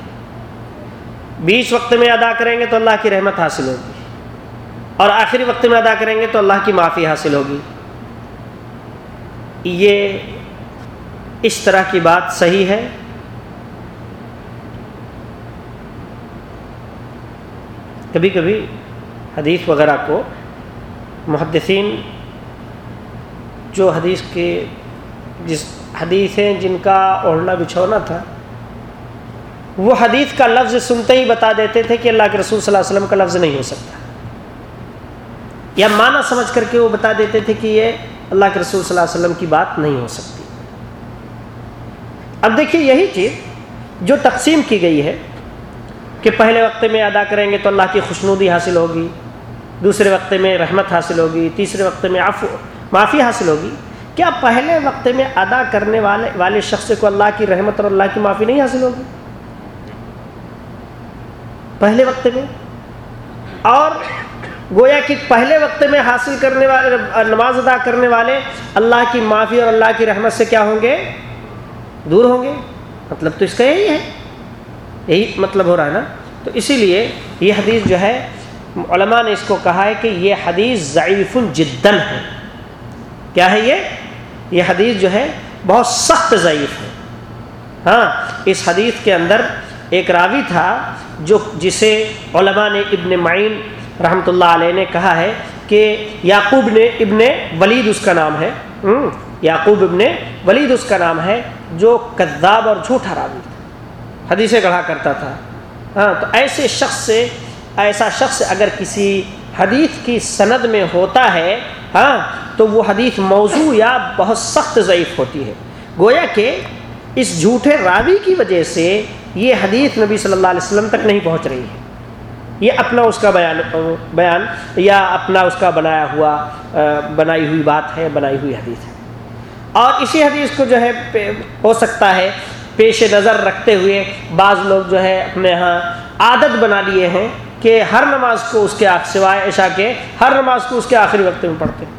بیچ وقت میں ادا کریں گے تو اللہ کی رحمت حاصل ہوگی۔ اور آخری وقت میں ادا کریں گے تو اللہ کی معافی حاصل ہوگی۔ یہ اس طرح کی بات صحیح ہے۔ کبھی کبھی حدیث وغیرہ کو۔ محدثین جو حدیث کے جس حدیث ہیں جن کا اوڑھنا بچھونا تھا، وہ حدیث کا لفظ سنتے ہی بتا دیتے تھے کہ اللہ کے رسول صلی اللہ علیہ وسلم کا لفظ نہیں ہو سکتا۔ یا معنی سمجھ کر کے وہ بتا دیتے تھے کہ یہ اللہ کے رسول صلی اللہ علیہ وسلم کی بات نہیں ہو سکتی۔ اب دیکھیے یہی چیز جو تقسیم کی گئی ہے کہ پہلے وقت میں ادا کریں گے تو اللہ کی خوشنودی حاصل ہوگی۔ دوسرے وقت میں رحمت حاصل ہوگی، تیسرے وقت میں عفو، معافی حاصل ہوگی۔ کیا پہلے وقت میں ادا کرنے والے والے شخص کو اللہ کی رحمت اور اللہ کی معافی نہیں حاصل ہوگی؟ پہلے وقت میں؟ اور گویا کہ پہلے وقت میں حاصل کرنے والے، نماز ادا کرنے والے اللہ کی معافی اور اللہ کی رحمت سے کیا ہوں گے؟ دور ہوں گے۔ مطلب تو اس کا یہی ہے۔ یہی مطلب ہو رہا ہے نا؟ تو اسی لیے یہ حدیث جو ہے علماء نے اس کو کہا ہے کہ یہ حدیث ضعیف الجدن ہے۔ کیا ہے یہ؟ یہ حدیث جو ہے بہت سخت ضعیف ہے۔ ہاں اس حدیث کے اندر ایک راوی تھا جو جسے علماء نے ابن معین رحمۃ اللہ علیہ نے کہا ہے کہ یعقوب نے ابن ولید اس کا نام ہے۔ یعقوب ابن ولید اس کا نام ہے جو کذاب اور جھوٹا راوی تھا۔ حدیثیں گڑھا کرتا تھا۔ ہاں تو ایسے شخص سے ایسا شخص اگر کسی حدیث کی سند میں ہوتا ہے ہاں تو وہ حدیث موضوع یا بہت سخت ضعیف ہوتی ہے۔ گویا کہ اس جھوٹے راوی کی وجہ سے یہ حدیث نبی صلی اللہ علیہ وسلم تک نہیں پہنچ رہی ہے۔ یہ اپنا اس کا بیان بیان یا اپنا اس کا بنایا ہوا بنائی ہوئی بات ہے، بنائی ہوئی حدیث ہے۔ اور اسی حدیث کو جو ہے ہو سکتا ہے پیش نظر رکھتے ہوئے بعض لوگ جو ہے اپنے ہاں عادت بنا لیے ہیں کہ ہر نماز کو اس کے سوائے عشاء کے ہر نماز کو اس کے آخری وقت میں پڑھتے ہیں۔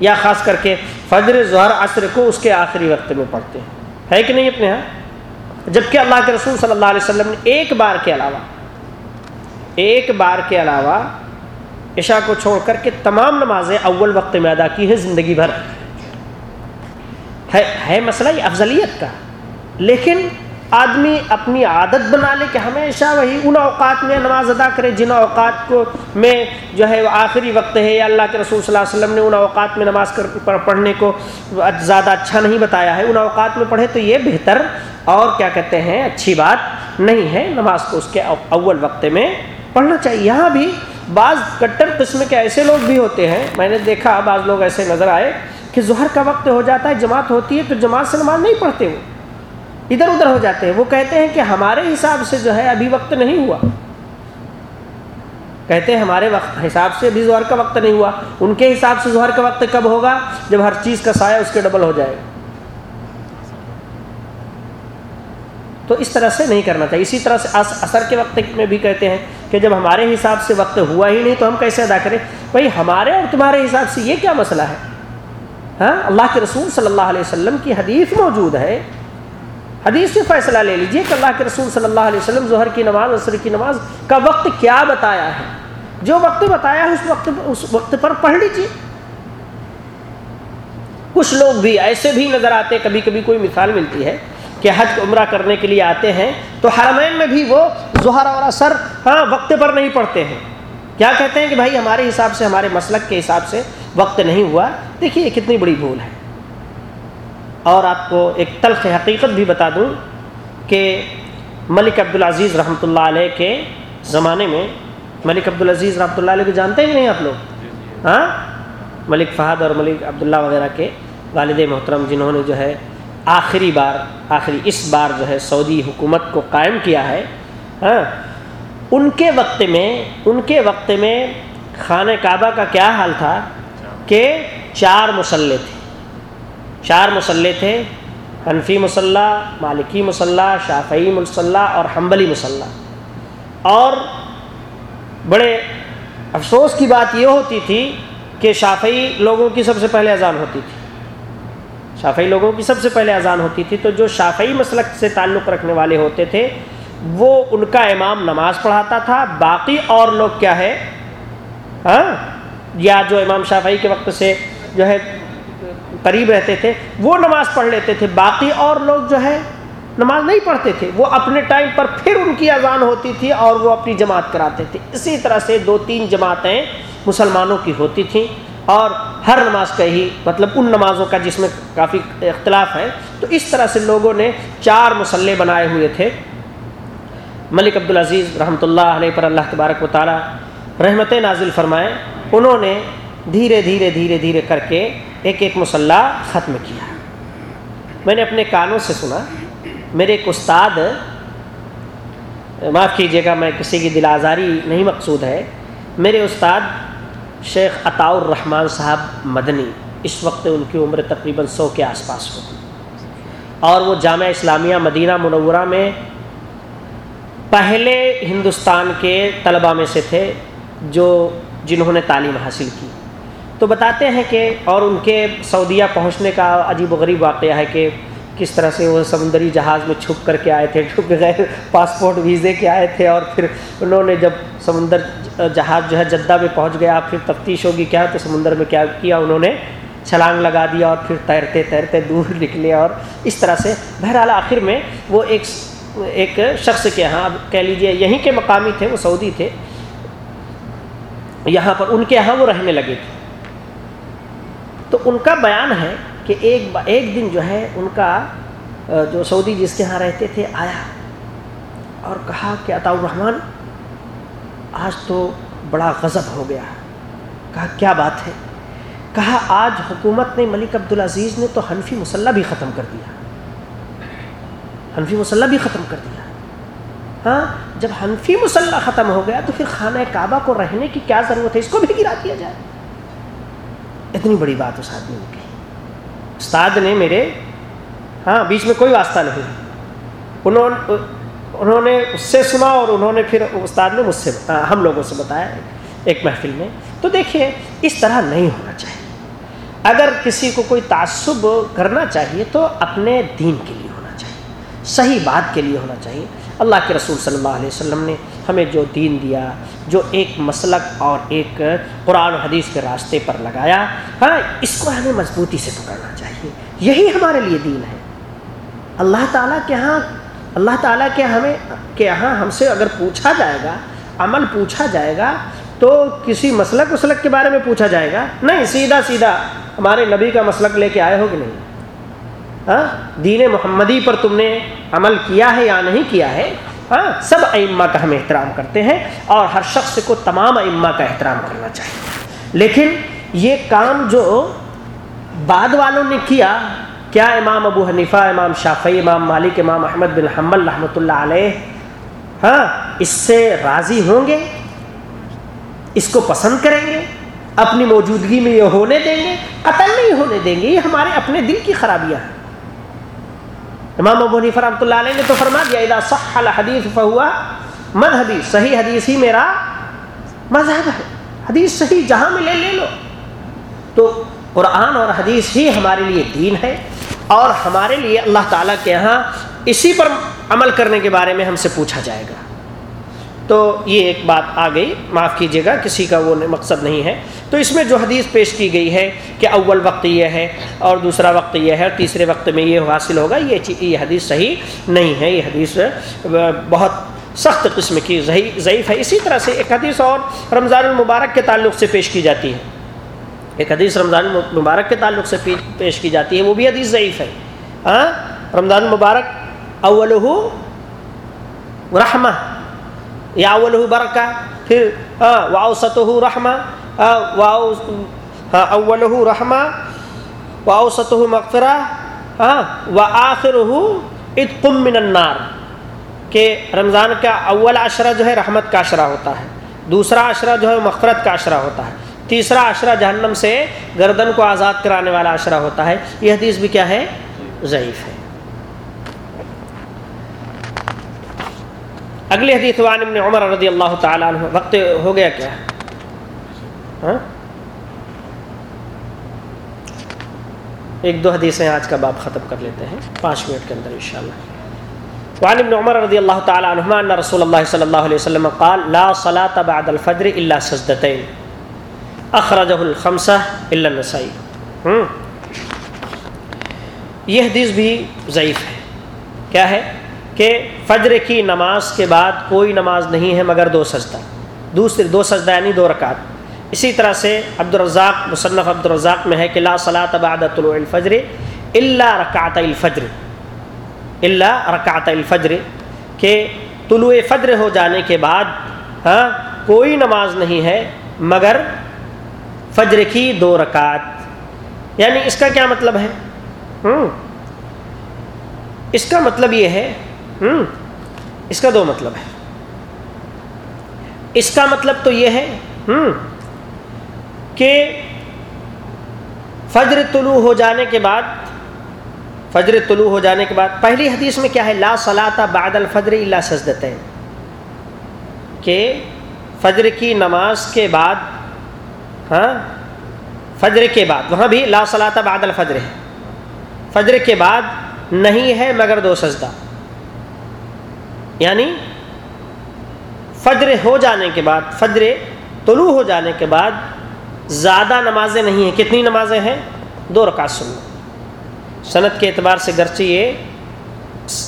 یا خاص کر کے فجر، ظہر، عصر کو اس کے آخری وقت میں پڑھتے ہیں۔ ہے کہ نہیں اپنے ہاں؟ جبکہ اللہ کے رسول صلی اللہ علیہ وسلم نے ایک بار کے علاوہ، ایک بار کے علاوہ عشاء کو چھوڑ کر کے تمام نمازیں اول وقت میں ادا کی ہیں زندگی بھر۔ ہے ہے مسئلہ یہ افضلیت کا۔ لیکن آدمی اپنی عادت بنا لے کہ ہمیشہ وہی ان اوقات میں نماز ادا کرے، جن اوقات کو میں جو ہے وہ آخری وقت ہے، یا اللہ کے رسول صلی اللہ علیہ وسلم نے ان اوقات میں نماز پڑھنے کو زیادہ اچھا نہیں بتایا ہے۔ ان اوقات میں پڑھے تو یہ بہتر اور کیا کہتے ہیں، اچھی بات نہیں ہے۔ نماز کو اس کے اول وقت میں پڑھنا چاہیے۔ یہاں بھی بعض کٹر قسم کے ایسے لوگ بھی ہوتے ہیں، میں نے دیکھا بعض لوگ ایسے نظر آئے کہ ظہر کا وقت ہو جاتا ہے، جماعت ہوتی ہے تو جماعت سے نماز نہیں پڑھتے وہ۔ ادھر ادھر ہو جاتے ہیں۔ وہ کہتے ہیں کہ ہمارے حساب سے جو ہے ابھی وقت نہیں ہوا۔ کہتے ہیں ہمارے وقت حساب سے ابھی ظہر کا وقت نہیں ہوا۔ ان کے حساب سے ظہر کا وقت کب ہوگا؟ جب ہر چیز کا سایہ اس کے ڈبل ہو جائے۔ گا تو اس طرح سے نہیں کرنا چاہیے۔ اسی طرح سے اثر کے وقت میں بھی کہتے ہیں کہ جب ہمارے حساب سے وقت ہوا ہی نہیں تو ہم کیسے ادا کریں؟ بھائی، ہمارے اور تمہارے حساب سے یہ کیا مسئلہ ہے؟ ہاں اللہ کے رسول صلی اللہ علیہ وسلم کی حدیث موجود ہے۔ حدیث سے فیصلہ لے لیجیے کہ اللہ کے رسول صلی اللہ علیہ وسلم ظہر کی نماز، عصر کی نماز کا وقت کیا بتایا ہے؟ جو وقت بتایا ہے، اس وقت اس وقت پر پڑھ لیجیے کچھ لوگ بھی ایسے بھی نظر آتے کبھی کبھی کوئی مثال ملتی ہے کہ حج عمرہ کرنے کے لیے آتے ہیں، تو حرمین میں بھی وہ ظہر اور اثر ہاں وقت پر نہیں پڑھتے ہیں۔ کیا کہتے ہیں کہ بھائی، ہمارے حساب سے، ہمارے مسلک کے حساب سے وقت نہیں ہوا۔ دیکھیے کتنی بڑی بھول ہے۔ اور آپ کو ایک تلخ حقیقت بھی بتا دوں کہ ملک عبدالعزیز رحمۃ اللہ علیہ کے زمانے میں ملک عبدالعزیز رحمۃ اللہ علیہ کو جانتے کہ نہیں آپ لوگ؟ ہاں؟ ملک فہد اور ملک عبداللہ وغیرہ کے والد محترم جنہوں نے جو ہے آخری بار آخری اس بار جو ہے سعودی حکومت کو قائم کیا ہے ہاں؟ ان کے وقت میں ان کے وقت میں خانہ کعبہ کا کیا حال تھا؟ کہ چار مسلح تھے۔ چار مسلح تھے، حنفی مسلح مالکی مسلح شافعی مسلح اور حنبلی مسلح اور بڑے افسوس کی بات یہ ہوتی تھی کہ شافعی لوگوں کی سب سے پہلے اذان ہوتی تھی۔ شافعی لوگوں کی سب سے پہلے اذان ہوتی تھی تو جو شافعی مسلک سے تعلق رکھنے والے ہوتے تھے، وہ ان کا امام نماز پڑھاتا تھا۔ باقی اور لوگ کیا ہے؟ ہاں؟ یا جو امام شافعی کے وقت سے جو ہے قریب رہتے تھے، وہ نماز پڑھ لیتے تھے۔ باقی اور لوگ جو ہے، نماز نہیں پڑھتے تھے۔ وہ اپنے ٹائم پر پھر ان کی اذان ہوتی تھی اور وہ اپنی جماعت کراتے تھے۔ اسی طرح سے دو تین جماعتیں مسلمانوں کی ہوتی تھیں اور ہر نماز کا ہی مطلب ان نمازوں کا جس میں کافی اختلاف ہے۔ تو اس طرح سے لوگوں نے چار مسلح بنائے ہوئے تھے۔ ملک عبدالعزیز رحمۃ اللہ علیہ پر اللہ تبارک و تعالیٰ رحمت نازل فرمائے۔ انہوں نے دھیرے دھیرے دھیرے دھیرے کر کے ایک ایک مسلح ختم کیا۔ میں نے اپنے کانوں سے سنا، میرے ایک استاد، معاف کیجیے گا، میں کسی کی دل آزاری نہیں مقصود ہے، میرے استاد شیخ عطاء الرحمن صاحب مدنی اس وقت ان کی عمر تقریباً سو کے آس پاس ہو اور وہ جامعہ اسلامیہ مدینہ منورہ میں پہلے ہندوستان کے طلباء میں سے تھے جو جنہوں نے تعلیم حاصل کی۔ تو بتاتے ہیں کہ اور ان کے سعودیہ پہنچنے کا عجیب و غریب واقعہ ہے کہ کس طرح سے وہ سمندری جہاز میں چھپ کر کے آئے تھے بغیر پاسپورٹ ویزے کے آئے تھے اور پھر انہوں نے جب سمندر جہاز جو ہے جدہ میں پہنچ گیا پھر تفتیش ہوگی کیا تو سمندر میں کیا کیا انہوں نے؟ چھلانگ لگا دیا اور پھر تیرتے تیرتے دور نکلے اور اس طرح سے۔ بہرحال آخر میں وہ ایک ایک شخص کے یہاں، اب کہہ لیجیے یہیں کے مقامی تھے، وہ سعودی تھے۔ یہاں پر ان کے یہاں وہ رہنے لگے۔ تھے تو ان کا بیان ہے کہ ایک ایک دن جو ہے ان کا جو سعودی جس کے ہاں رہتے تھے، آیا اور کہا کہ عطاء الرحمن، آج تو بڑا غضب ہو گیا کہا، کیا بات ہے؟ کہا، آج حکومت نے ملک عبدالعزیز نے تو حنفی مسلح بھی ختم کر دیا۔ حنفی مسلح بھی ختم کر دیا۔ ہاں جب حنفی مسلح ختم ہو گیا تو پھر خانہ کعبہ کو رہنے کی کیا ضرورت ہے؟ اس کو بھی گرا دیا جائے۔ اتنی بڑی بات اس آدمی نے کہی۔ استاد نے میرے ہاں بیچ میں کوئی واسطہ نہیں۔ انہوں انہوں نے اس سے سنا اور انہوں نے پھر استاد نے مجھ سے، ہم لوگوں سے بتایا ایک محفل میں۔ تو دیکھیے، اس طرح نہیں ہونا چاہیے۔ اگر کسی کو کوئی تعصب کرنا چاہیے تو اپنے دین کے لیے ہونا چاہیے۔ صحیح بات کے لیے ہونا چاہیے۔ اللہ کے رسول صلی اللہ علیہ وسلم نے ہمیں جو دین دیا، جو ایک مسلک اور ایک قرآن و حدیث کے راستے پر لگایا ہاں اس کو ہمیں مضبوطی سے پکڑنا چاہیے۔ یہی ہمارے لیے دین ہے۔ اللہ تعالیٰ کے ہاں اللہ تعالیٰ کے ہمیں، کے یہاں ہم سے اگر پوچھا جائے گا، عمل پوچھا جائے گا، تو کسی مسلک وسلک کے بارے میں پوچھا جائے گا، نہیں، سیدھا سیدھا ہمارے نبی کا مسلک لے کے آئے ہو کہ نہیں؟ ہاں دین محمدی پر تم نے عمل کیا ہے یا نہیں کیا ہے ہاں سب ائمہ کا ہم احترام کرتے ہیں اور ہر شخص کو تمام ائمہ کا احترام کرنا چاہیے۔ لیکن یہ کام جو بعد والوں نے کیا کیا امام ابو حنیفہ، امام شافعی، امام مالک، امام احمد بن حمل رحمۃ اللہ علیہ ہاں اس سے راضی ہوں گے؟ اس کو پسند کریں گے؟ اپنی موجودگی میں یہ ہونے دیں گے؟ قتل نہیں ہونے دیں گے؟ یہ ہمارے اپنے دل کی خرابیاں ہیں۔ امام ابو حنیفہ رحمۃ اللہ علیہ نے تو فرما دیا اذا صح الحدیث فہوا مذہبی، صحیح حدیث ہی میرا مذہب ہے۔ حدیث صحیح جہاں میں لے لے لو۔ تو قرآن اور حدیث ہی ہمارے لیے دین ہے اور ہمارے لیے اللہ تعالیٰ کے یہاں اسی پر عمل کرنے کے بارے میں ہم سے پوچھا جائے گا۔ تو یہ ایک بات آ گئی، معاف کیجیے گا، کسی کا وہ مقصد نہیں ہے۔ تو اس میں جو حدیث پیش کی گئی ہے کہ اول وقت یہ ہے اور دوسرا وقت یہ ہے اور تیسرے وقت میں یہ حاصل ہوگا، یہ یہ حدیث صحیح نہیں ہے۔ یہ حدیث بہت سخت قسم کی ضعیف ہے۔ اسی طرح سے ایک حدیث اور رمضان المبارک کے تعلق سے پیش کی جاتی ہے۔ ایک حدیث رمضان المبارک کے تعلق سے پیش کی جاتی ہے، وہ بھی حدیث ضعیف ہے۔ ہاں رمضان المبارک اول رحمہ۔ یا اول برکہ پھر واؤسط رحمہ واؤ اول رحمہ واؤسط مغفرہ و آخر اتقم من النار کہ رمضان کا اول عشرہ جو ہے رحمت کا عشرہ ہوتا ہے دوسرا عشرہ جو ہے مغفرت کا عشرہ ہوتا ہے تیسرا عشرہ جہنم سے گردن کو آزاد کرانے والا عشرہ ہوتا ہے یہ حدیث بھی کیا ہے ضعیف ہے اگلی حدیث وان ابن عمر رضی اللہ تعالیٰ عنہ، وقت ہو گیا کیا؟ ہاں؟ ایک دو حدیثیں آج کا باب ختم کر لیتے ہیں، پانچ منٹ کے اندر انشاءاللہ۔ وعن ابن عمر رضی اللہ تعالی عنہما ان رسول اللہ صلی اللہ علیہ وسلم قال، لا صلاة بعد الفجر الا سجدتين اخرجہ الخمسہ الا النسائی۔ یہ حدیث بھی ضعیف ہے۔ کیا ہے؟ کہ فجر کی نماز کے بعد کوئی نماز نہیں ہے مگر دو سجدہ۔ دوسرے دو سجدہ یعنی دو رکعت۔ اسی طرح سے عبد الرزاق مصنف عبد الرزاق میں ہے کہ لا صلاۃ بعد طلوع الفجر اللہ رکعت الفجر۔ اللہ رکعت الفجر۔ کہ طلوع فجر ہو جانے کے بعد ہاں کوئی نماز نہیں ہے مگر فجر کی دو رکعت۔ یعنی اس کا کیا مطلب ہے؟ ہوں۔ اس کا مطلب یہ ہے ہوں اس کا دو مطلب ہے۔ اس کا مطلب تو یہ ہے ہوں کہ فجر طلوع ہو جانے کے بعد، فجر طلوع ہو جانے کے بعد، پہلی حدیث میں کیا ہے؟ لا صلاح بعد الفجر اللہ سجدتیں کہ فجر کی نماز کے بعد ہاں فجر کے بعد، وہاں بھی لا صلاح بعد الفجر ہے۔ فجر کے بعد نہیں ہے مگر دو سجدہ۔ یعنی فجر ہو جانے کے بعد فجر طلوع ہو جانے کے بعد زیادہ نمازیں نہیں ہیں۔ کتنی نمازیں ہیں؟ دو رکعت سنت۔ صنعت کے اعتبار سے گرچہ یہ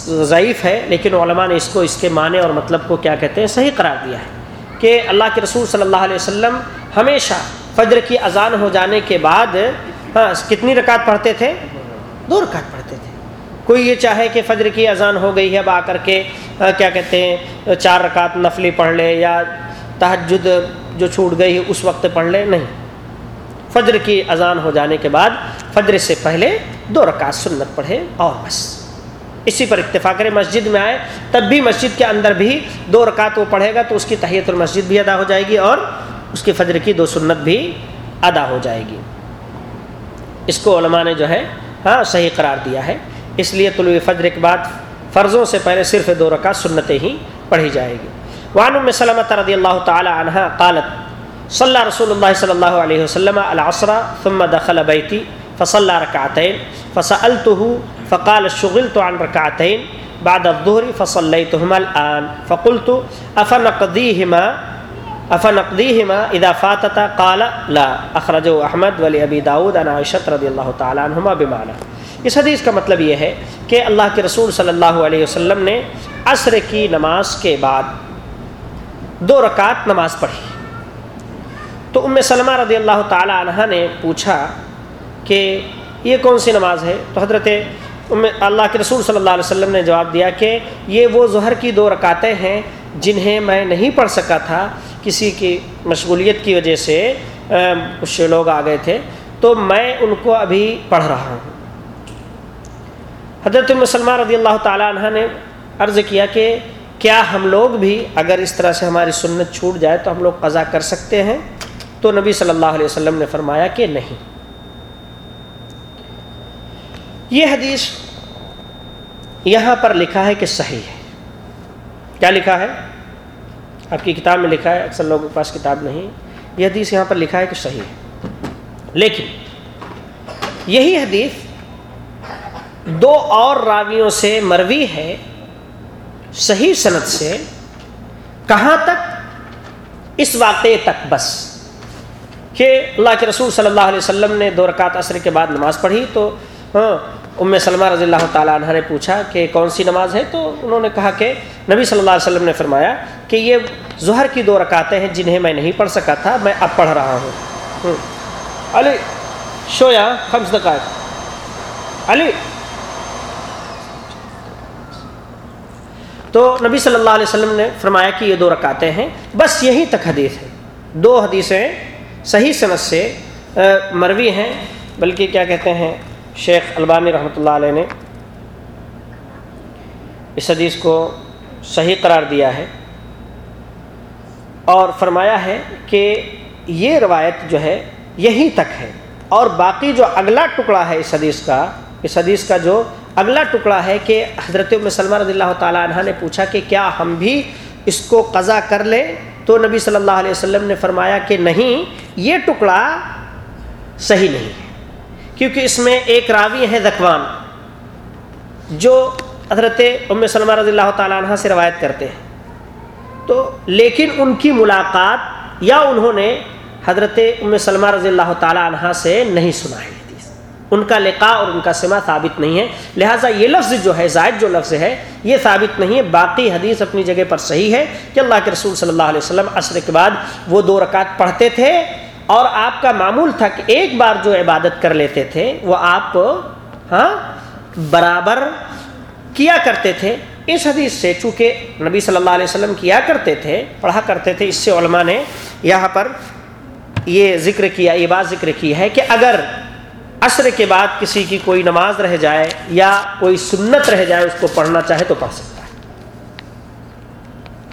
ضعیف ہے، لیکن علماء نے اس کو، اس کے معنی اور مطلب کو کیا کہتے ہیں؟ صحیح قرار دیا ہے کہ اللہ کے رسول صلی اللہ علیہ وسلم ہمیشہ فجر کی اذان ہو جانے کے بعد ہاں کتنی رکعت پڑھتے تھے؟ دو رکعت پڑھتے تھے۔ کوئی یہ چاہے کہ فجر کی اذان ہو گئی ہے، اب آ کر کے کیا کہتے ہیں، چار رکعت نفلی پڑھ لے یا تہجد جو چھوٹ گئی ہے، اس وقت پڑھ لے نہیں۔ فجر کی اذان ہو جانے کے بعد فجر سے پہلے دو رکعت سنت پڑھے اور بس۔ اسی پر اکتفا کرے مسجد میں آئے تب بھی مسجد کے اندر بھی دو رکعت وہ پڑھے گا تو اس کی تحیت المسجد بھی ادا ہو جائے گی اور اس کی فجر کی دو سنت بھی ادا ہو جائے گی۔ اس کو علماء نے جو ہے ہاں صحیح قرار دیا ہے۔ اس لیے طلوع فجر کے بعد فرضوں سے پہلے صرف دو رکعت سنتیں ہی پڑھی جائے گی۔ وعن ام سلمة رضی اللہ تعالی عنہ قالت صلی رسول اللہ صلی اللہ علیہ وسلم العصر ثم دخل بیتی فصلى ركعتين فسألته فقال، شغلت عن ركعتين بعد الظهر فصليتهما الآن، فقلت أفنقضيهما أفنقضيهما إذا فاتتا؟ قال، لا أخرجه أحمد ولأبي داود عن عائشة رضي الله تعالى عنهما بمعنى اس حدیث کا مطلب یہ ہے کہ اللہ کے رسول صلی اللہ علیہ وسلم نے عصر کی نماز کے بعد دو رکعت نماز پڑھی۔ تو ام سلمہ رضی اللہ تعالی عنہ نے پوچھا کہ یہ کون سی نماز ہے؟ تو حضرت اللہ کے رسول صلی اللہ علیہ وسلم نے جواب دیا کہ یہ وہ ظہر کی دو رکعتیں ہیں جنہیں میں نہیں پڑھ سکا تھا، کسی کی مشغولیت کی وجہ سے کچھ لوگ آ گئے تھے۔ تو میں ان کو ابھی پڑھ رہا ہوں۔ حضرت المسلمہ رضی اللہ تعالیٰ عنہ نے عرض کیا کہ کیا ہم لوگ بھی اگر اس طرح سے ہماری سنت چھوٹ جائے تو ہم لوگ قضا کر سکتے ہیں؟ تو نبی صلی اللہ علیہ وسلم نے فرمایا کہ نہیں۔ یہ حدیث یہاں پر لکھا ہے کہ صحیح ہے۔ کیا لکھا ہے؟ آپ کی کتاب میں لکھا ہے، اکثر لوگوں کے پاس کتاب نہیں۔ یہ حدیث یہاں پر لکھا ہے کہ صحیح ہے۔ لیکن یہی حدیث دو اور راویوں سے مروی ہے صحیح صنعت سے، کہاں تک؟ اس واقعے تک بس، کہ اللہ کے رسول صلی اللہ علیہ وسلم نے دو رکعت عصر کے بعد نماز پڑھی تو ہاں ام سلمہ رضی اللہ تعالیٰ عنہ نے پوچھا کہ کون سی نماز ہے؟ تو انہوں نے کہا کہ نبی صلی اللہ علیہ وسلم نے فرمایا کہ یہ ظہر کی دو رکعتیں ہیں جنہیں میں نہیں پڑھ سکا تھا، میں اب پڑھ رہا ہوں۔ ہاں۔ علی شویا خمس دقائق۔ علی تو نبی صلی اللہ علیہ وسلم نے فرمایا کہ یہ دو رکعتیں ہیں۔ بس یہی تک حدیث ہے۔ دو حدیثیں صحیح صنعت سے مروی ہیں۔ بلکہ کیا کہتے ہیں، شیخ البانی رحمۃ اللہ علیہ نے اس حدیث کو صحیح قرار دیا ہے۔ اور فرمایا ہے کہ یہ روایت جو ہے، یہی تک ہے۔ اور باقی جو اگلا ٹکڑا ہے اس حدیث کا، اس حدیث کا جو اگلا ٹکڑا ہے کہ حضرت سلمہ رضی اللہ تعالیٰ عنہ نے پوچھا کہ کیا ہم بھی اس کو قضا کر لیں؟ تو نبی صلی اللہ علیہ وسلم نے فرمایا کہ نہیں، یہ ٹکڑا صحیح نہیں ہے، کیونکہ اس میں ایک راوی ہے زکوان جو حضرت ام سلمہ رضی اللہ تعالیٰ عنہ سے روایت کرتے ہیں۔ تو لیکن ان کی ملاقات یا انہوں نے حضرت ام سلمہ رضی اللہ تعالیٰ عنہ سے نہیں سنا ہے ان کا لقاء اور ان کا سما ثابت نہیں ہے۔ لہٰذا یہ لفظ جو ہے، زائد جو لفظ ہے، یہ ثابت نہیں ہے۔ باقی حدیث اپنی جگہ پر صحیح ہے کہ اللہ کے رسول صلی اللہ علیہ وسلم عصر کے بعد وہ دو رکعت پڑھتے تھے اور آپ کا معمول تھا کہ ایک بار جو عبادت کر لیتے تھے، وہ آپ ہاں برابر کیا کرتے تھے۔ اس حدیث سے چونکہ نبی صلی اللہ علیہ وسلم کیا کرتے تھے، پڑھا کرتے تھے، اس سے علماء نے یہاں پر یہ ذکر کیا، یہ بات ذکر کی ہے کہ اگر عصر کے بعد کسی کی کوئی نماز رہ جائے یا کوئی سنت رہ جائے، اس کو پڑھنا چاہے تو پڑھ سکتا ہے۔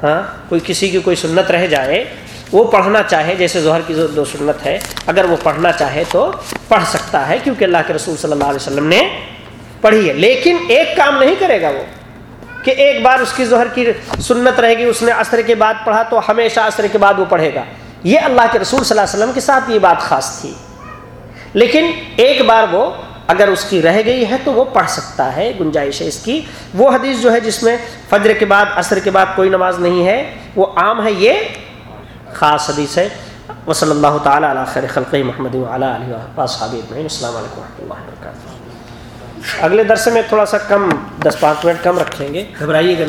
ہاں کوئی کسی کی کوئی سنت رہ جائے، وہ پڑھنا چاہے، جیسے ظہر کی دو سنت ہے، اگر وہ پڑھنا چاہے تو پڑھ سکتا ہے، کیونکہ اللہ کے رسول صلی اللہ علیہ وسلم نے پڑھی ہے۔ لیکن ایک کام نہیں کرے گا وہ، کہ ایک بار اس کی ظہر کی سنت رہے گی، اس نے عصر کے بعد پڑھا تو ہمیشہ عصر کے بعد وہ پڑھے گا۔ یہ اللہ کے رسول صلی اللہ علیہ وسلم کے ساتھ یہ بات خاص تھی۔ لیکن ایک بار وہ اگر اس کی رہ گئی ہے تو وہ پڑھ سکتا ہے گنجائش ہے اس کی۔ وہ حدیث جو ہے جس میں فجر کے بعد، عصر کے بعد کوئی نماز نہیں ہے، وہ عام ہے، یہ خاص حدیث ہے۔ وصلی اللہ تعالیٰ علیہ خیر خلقی محمد علیہ السلام علیکم و رحمۃ اللہ وبرکاتہ۔ اگلے درس میں تھوڑا سا کم، دس پانچ منٹ کم رکھیں گے۔ گھبرائیے گا